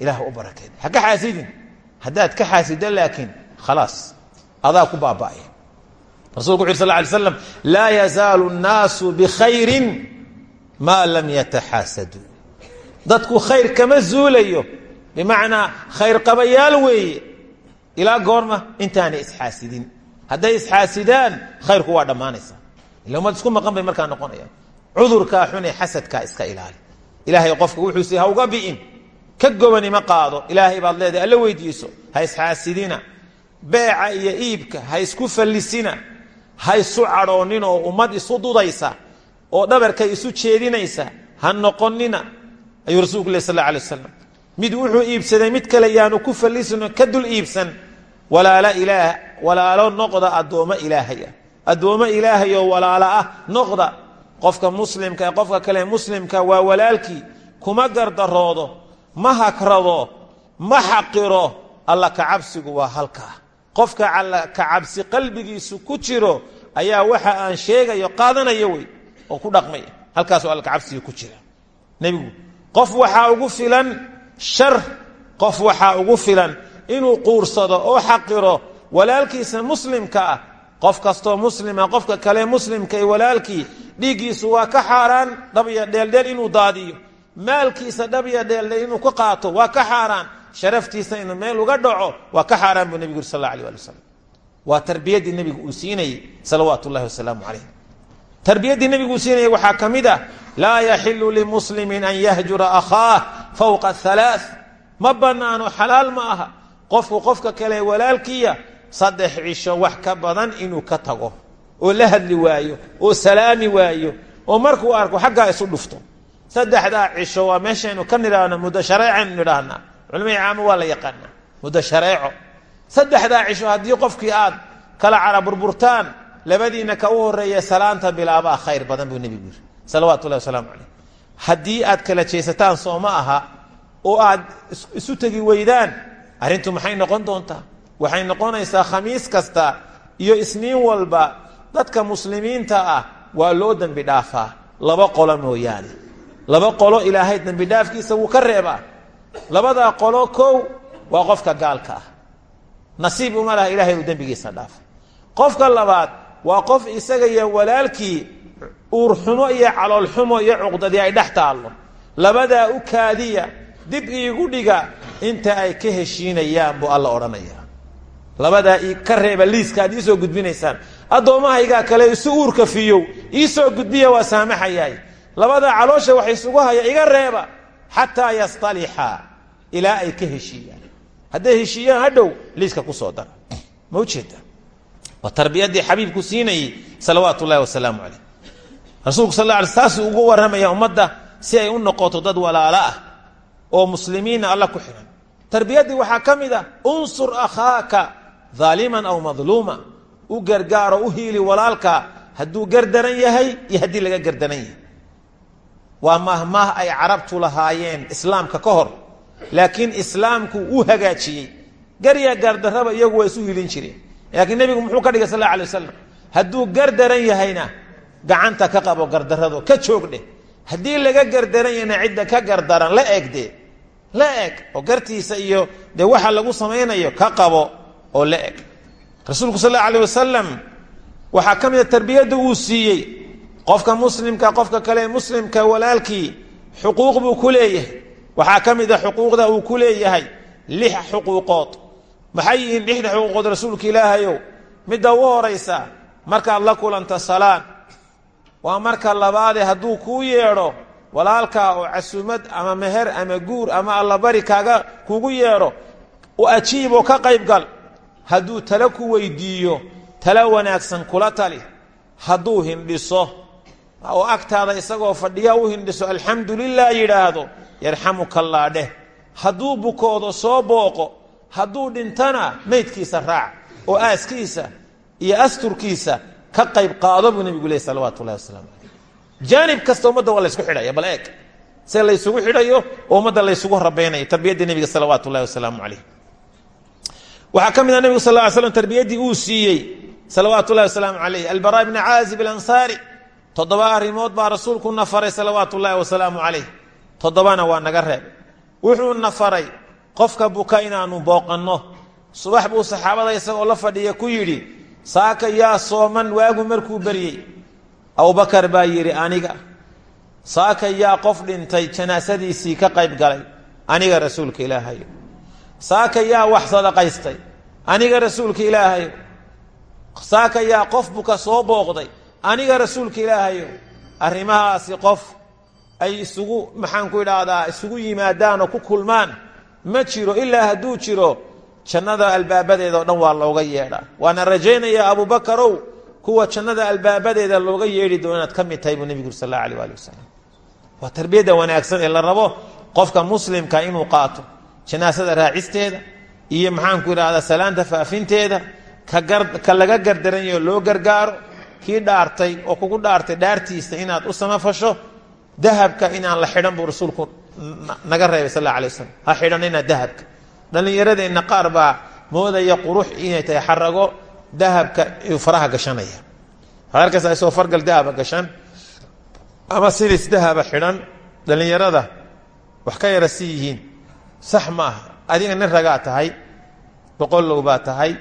ilaah u barakeed ha ka xaasidin? Haddaad ka xaasido laakiin khalaas adaa ku baaba'aya. Rasulku wuxu ur sal lay slam laa yazaalu nnaasu bikhayrin maa lam yataxaasaduu dadku khayr kama zuulayo. Bimacnaa khayr qabayaal weeye. Ilaa goorma intaanay isxaasidin hadday isxaasidaan khayrku waa dhammaanaysa. Ila ummad isku maqan bay markaa noqonayaan. Cudurkaa xunee xasadkaa iska ilaali ilaahay qofka wuxuu si ha uga bi'in. Ka gobanima qaado. Ilaahay baad leedahay alla weydiiso. Ha isxaasidina. Beeca iyo iibka ha isku fallisina. Ha isu cadhoonin oo ummad isu dudaysa. Oo dhabarka isu jeedinaysa. Ha noqonina ayuu rasulku leh sal alla mid wuxuu iibsaday mid kale yaanu ku fallisino ka dul iibsan. Walaalo ilaah walaalo noqda addoommo ilaahay ah. Addoommo ilaahay oo walaalo ah noqda qofka muslimka ee qofka kale muslimka waa walaalkii. Kuma gardaroodo ma hagrado ma xaqiro. Alla kacabsigu waa halkaa qofka alla kacabsi qalbigiisu ku jiro ayaa waxa aan sheegayo qaadanaya wey oo ku dhaqmaya halkaasoo alla kacabsiga ku jira. Nebigu qof waxaa ugu filan shar. Qof waxaa ugu filan inuu quursado oo xaqiro walaalkiisa muslimka ah qof kastoo muslima qofka kale muslimka ee walaalkii dhiiggiisu waa ka xaaraan dhabya dheeldheel inuu daadiyo. Maalkiisa dhabya dheeldheel inuu ka qaato waa ka xaaraan. Sharaftiisa inuu meel uga dhaco waa ka xaaraan buu nebigu yuri sal alla alay waa tarbiyaddii nebigu uu siinayey salawaatu ullahi wasalaamu calayh tarbiyaddii nebigu uu siinayey waxaa ka mid ah laa yaxilu limuslimin an yahjura akhaah fowqa halaa ma bannaano xalaal ma aha. Qofku qofka kale walaalkiya saddex cisho wax ka badan inuu ka tago oo la hadli waayo oo salaami waayo oo markuu arko xaggaa isu dhufto. Saddexdaa cisho waa meeshaynu ka nidhaahno muddo shareecaynu nidhaahnaa culamai caamo waa la yaqaanaa muddo shareeco. Saddexdaa cisho haddii qofkii aad kala cara burburtaan labadiina ka u horreeya salaanta bilaabaa khayr badan buu nebigu yiri salawaatu wasalaamu calayh. Haddii aad kala jeesataan soo ma aha oo aad isu tegi weydaan arrintu maxay noqon doontaa waxay noqonaysaa khamiis kasta iyo isniin walba. Dadka muslimiinta ah waa loo dembi dhaafaa. Laba qolo mooyaane. Laba qolo ilaahay dembi dhaafkiisa wuu ka reebaa. Labadaa qolo kow waa qofka gaalka ah. Nasiib uma laha ilahay uu dembigiisa dhaafo qofka labaad waa qof isaga iyo walaalkii uurxumo iyo caloolxumo iyo cuqdadii ay dhex taallo. Labadaa u kaadiya dib iigu dhiga inta ay ka heshiinayaan buu alla odhanaya labadaa ka reeba liiska aad iisoo gudbinaysaan. Addoommahaygaa kale isu uurka fiyow iisoo gudbiya waa saamaxayaay. Labadaa caloosha wax isugu haya iga reeba xataa yastalixa ilaa ay ka heshiiyaan. Hadday heshiiyaan hadhow liiska ku soo dara. Ma ujeeda waa tarbiyadii xabiibku siinayey salawaatu ullahi wasalaamu caleyh rasuulku sal la saasuu ugu warramaya ummadda si ay u noqoto dad walaalo ah oo muslimiina alla ku xidhan tarbiyaddii waxaa ka mid ah unsur akhaaka daaliman aw madluuma u gargaaro u hiili walaalka hadduu gardaran yahay iyo haddii laga gardaran yahay. Waa mahmaah ay carabtu lahaayeen islaamka ka hor laakiin islaamku uu hagaajiyey. Garya gardarraba iyagu waa isu hilin jireen. Laakiin nebigu muxuu ka dhigay sal alla wasalam hadduu gardaran yahayna gacanta ka qabo gardarrado ka joogdheh haddii laga gardaran yahayna cidda ka gardaran la egde la eg oo gartiisa iyo dee waxa lagu samaynayo ka qabo oo la eg rasuulku sal alla alay wasalam waxaa ka mid a tarbiyadda uu siiyey. Qofka muslimka qofka kale muslimka walaalkii xuquuq buu ku leeyahay. Waxaa ka mid a xuquuqda uu ku leeyahay lix xuquuqood. Maxay yihiin lixda xuquuqood rasuulka ilaahayow? Midda ugu horaysa markaad la kulanta salaan waa marka labaade hadduu kuu yeedho walaalkaa oo casumad ama meher ama guur ama allabari kaaga kugu yeedho u ajiib oo ka qayb gal hadduu tala ku weydiiyo tala wanaagsan kula tali. Hadduu hindhiso oo agtaada isagoo fadhiya u hindhiso alxamdu lilah yidhaahdo yarxamuka allaa dheh hadduu bukoodo soo booqo. Hadduu dhintana meydkiisa raac oo aaskiisa iyo asturkiisa ka qayb qaado buu nebigu leey salawaatu ullahi wasalaamu caleyh jaanib kasta ummadda waa laysku xidhaya bal eeg. Se laysugu xidhayo oo ummadda laysugu rabaynayo tarbiyadda nebiga salawaatu ullahi wasalaamu caleyh waxaa ka mid ah nebigu sal ly slam tarbiyaddii uu siiyey salawaatu ullahi wasalaamu caleyh albara bni caazib alansaari toddoba arrimood baa rasuulku na faray salawaatu ullaahi wasalaamu caleyh toddobana waa naga reeb. Wuxuu na faray qofka buka inaanu booqanno. Subax buu saxaabada isagoo la fadhiya ku yidhi saaka yaa sooman waagu markuu beryey abubakar baa yidhi aniga saaka yaa qof dhintay janaasadiisii ka qayb galay aniga rasuulka ilaahayo saaka yaa wax sadaqaystay. Aniga rasuulka ilaahayo. Saaka yaa qof buka soo booqday. Aniga rasuulka ilaahayo. Arrimahaasi qof ay isugu maxaanku idhaahdaa isugu yimaadaan oo ku kulmaan. Ma jiro ilaa hadduu jiro jannada albaabadeeda o dhan waa looga yeedhaa waana rajaynayaa abubakarow kuwa jannada albaabadeeda looga yeedhi doono inaad ka mid tahay buu nebigu uri sal alla alih ali wasalam waa tarbiyadda wanaagsan ee la rabo qofka muslimka inuu qaato janaasada raacisteeda iyo maxaanku idhahdaa salaanta faafinteeda ka laga gardaranyayo loo gargaaro kii dhaartay oo kugu dhaartay dhaartiisa inaad u samafasho dahabka inaan la xidhan buu rasuulku naga reebay sal alay waslam ha xidhanina dahabka. Dhallinyaradeenna qaar baa moodaya qurux inay tahay xarago dahabka faraha gashanaya. Halkaas ay soo fargal dahaba gashan ama silis dahaba xidhan dhallinyarada wax ka yara si yihiin sax ma aha adiga nin ragaa tahay boqollow baa tahay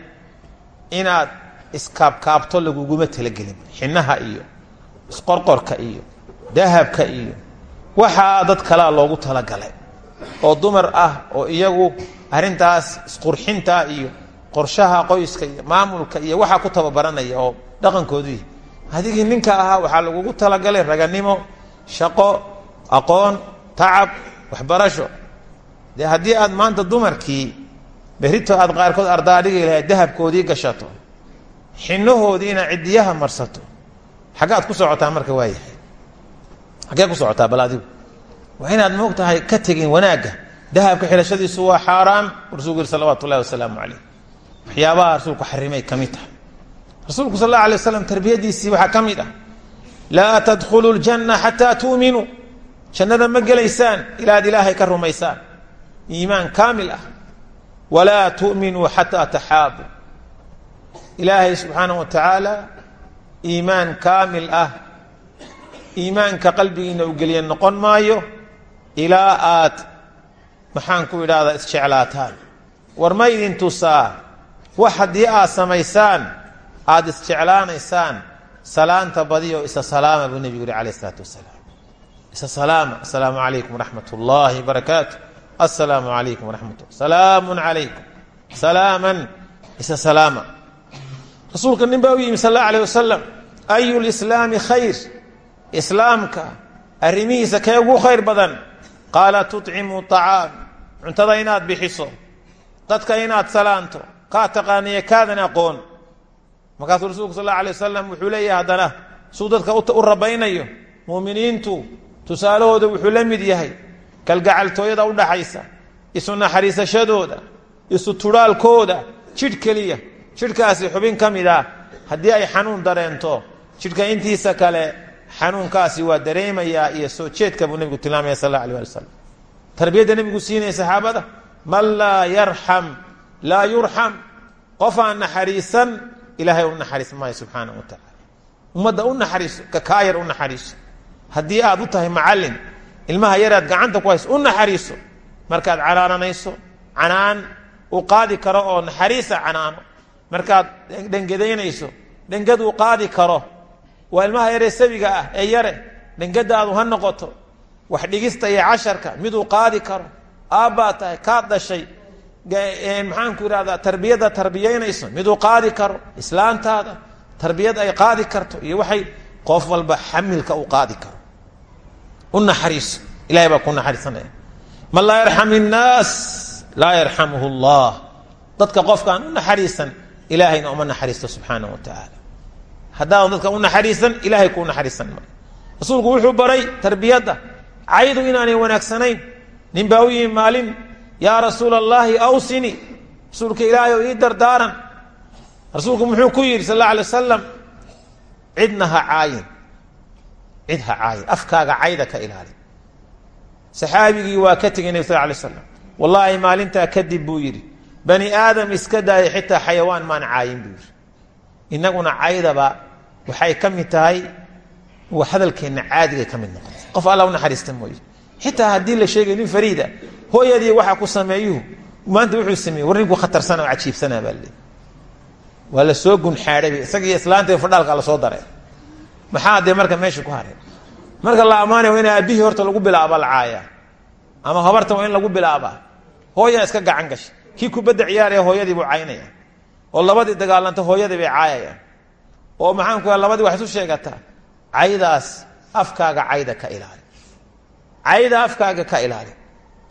inaad iskaabkaabto laguguma talagelin. Xinaha iyo isqorqorka iyo dahabka iyo waxaa dad kalaa loogu talagalay. Oo dumar ah oo iyagu arrintaas isqurxinta iyo qorshaha qoyska iyo maamulka iyo waxaa ku tababaranaya oo dhaqankoodii adigii ninka ahaa waxaa lagugu talagalay raganimo shaqo aqoon tacab waxbarasho dee haddii aad maanta dumarkii berito aad qaarkood ardaadhigi lahayd dahabkoodii gashato xinahoodiina cidiyaha marsato xaggaad ku socotaa marka waayahay xaggee ku socotaa bal adigu. Waa inaad ka tegin wanaagga. Dahabka xidhashadiisu waa xaaraan. Rasuulku yiri salawatu ullahi wasalaamu rasuulku xarimay ka tahay rasuulku sal alla alay waslam tarbiyadiisii waxaa ka ah. Tadkhulu ljanna xataa tuuminuu jannada ma gelaysaan. Ilaad ilaahay ka rumaysaan iimaan kaamil ah. Walaa tu'minuu xataa taxaabu ilaahay subxaana wa tacaala iimaan kaamil ah iimaanka qalbigiina u geliya noqon maayo ilaa aad maxaan ku idhaahdaa isjeclaataan. War ma idin tusaa wax haddii aad samaysaan aada isjeclaanaysaan salaanta badiyo isa salaama buu nebigu yuri alayh isalaatu wasalaam. Isa salaama assalaamu calaykum waraxmat ullaahi assalaamu calaykum waraxmat salaamun calaykum salaaman isa salaama rasuulka nin baa u yimi sal allahu alayh wasalam ayu lislaami khayr? Islaamka arrimihiisa kee ugu khayr badan. Qaala tucimu acaam cuntada inaad bixiso. Dadka inaad salaanto. Kaa taqaaniye kaadan aqoon. Markaasuu rasuulku sal alla alay wasalam wuxuu leeyahay haddana suu dadka u rabaynayo muuminiintu tusaalahooda wuxuu la mid yahay kalgacaltooyada udhaxaysa isu naxariisashadooda isu tudhaalkooda jidh keliya. Jidhkaasi xubin ka mid ah haddii ay xanuun dareento jidhka intiisa kale xanuunkaasi waa dareemayaa iyo soo jeedka buu nebigu tilmaamaya sal alla alay ali tarbiyadda nebigu siinaya saxaabada man laa yarxam laa yurxam qof aan naxariisan ilaahay u naxariis maayo subxaana wa tacala ummadda u naxariiso ka kaayar u naxariiso. Haddii aad u tahay macallin ilmaha yaraad gacanta ku hayso u naxariiso. Markaad canaananayso canaan uu qaadi karo oo naxariisa canaano. Markaad dhengadaynayso dhengad uu qaadi karo. Waa ilmaha yaree sabiga ah ee yare dhengadaadu ha noqoto. Wax dhigista iyo casharka miduu qaadi karo. Aabbaad tahay kaad dhashay. Maxaanku idhahdaa tarbiyadda tarbiyaynayso miduu qaadi karo. Islaantaada tarbiyad ay qaadi karto iyo waxay qof walba xamilka uu qaadi karo u naxariiso ilahay baa ku naxariisanaya. Man laa yarxam innaas wuxuu baray tarbiyadda caydu inaanay wanaagsanayn. Nin baa u yimi maalin yaa rasuula allahi awsini. Rasuulka ilaahay oo ii dardaaran. Rasuulku muxuu ku yidhi sal alla alay wasalam cidna caayin cid ha caayin afkaaga cayda ka ilaali. Saxaabigii waa ka tegay nebi sal alay slam wallaahi maalintaa kadib buu yidhi bani aadam iska daaya xitaa xayawaan maan caayin buu yidhi. Innaguna waxay ka tahay hadalkeenna caadigay ka mid noqotay. Qof alla u naxariista mooye. Xitaa la sheegay nin fariida hooyadii waxaa ku sameeyuhu maanta wuxuu sameeyey war ninku khatarsana oo cajiibsanaa baa leey waa la soo isagiiyo islaanta fadhaalka la soo daray maxaa dee marka meesha ku haray? Marka la ammaanaya waa in aabbihii horta lagu bilaaba la caaya ama habarta waa lagu bilaabaa. Hooyaa iska gacan gashay kii kubadda ciyaaraya hooyadii buu caynaya. Oo labadii dagaalanta hooyadii bay caayayaan. Oo maxaanku labadii wax isu sheegataa caydaas afkaaga cayda ka ilaali. Cayda afkaaga ka ilaali.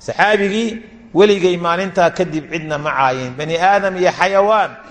Saxaabigii weligay maalintaa kadib cidna ma caayin bani aadam iyo xayawaan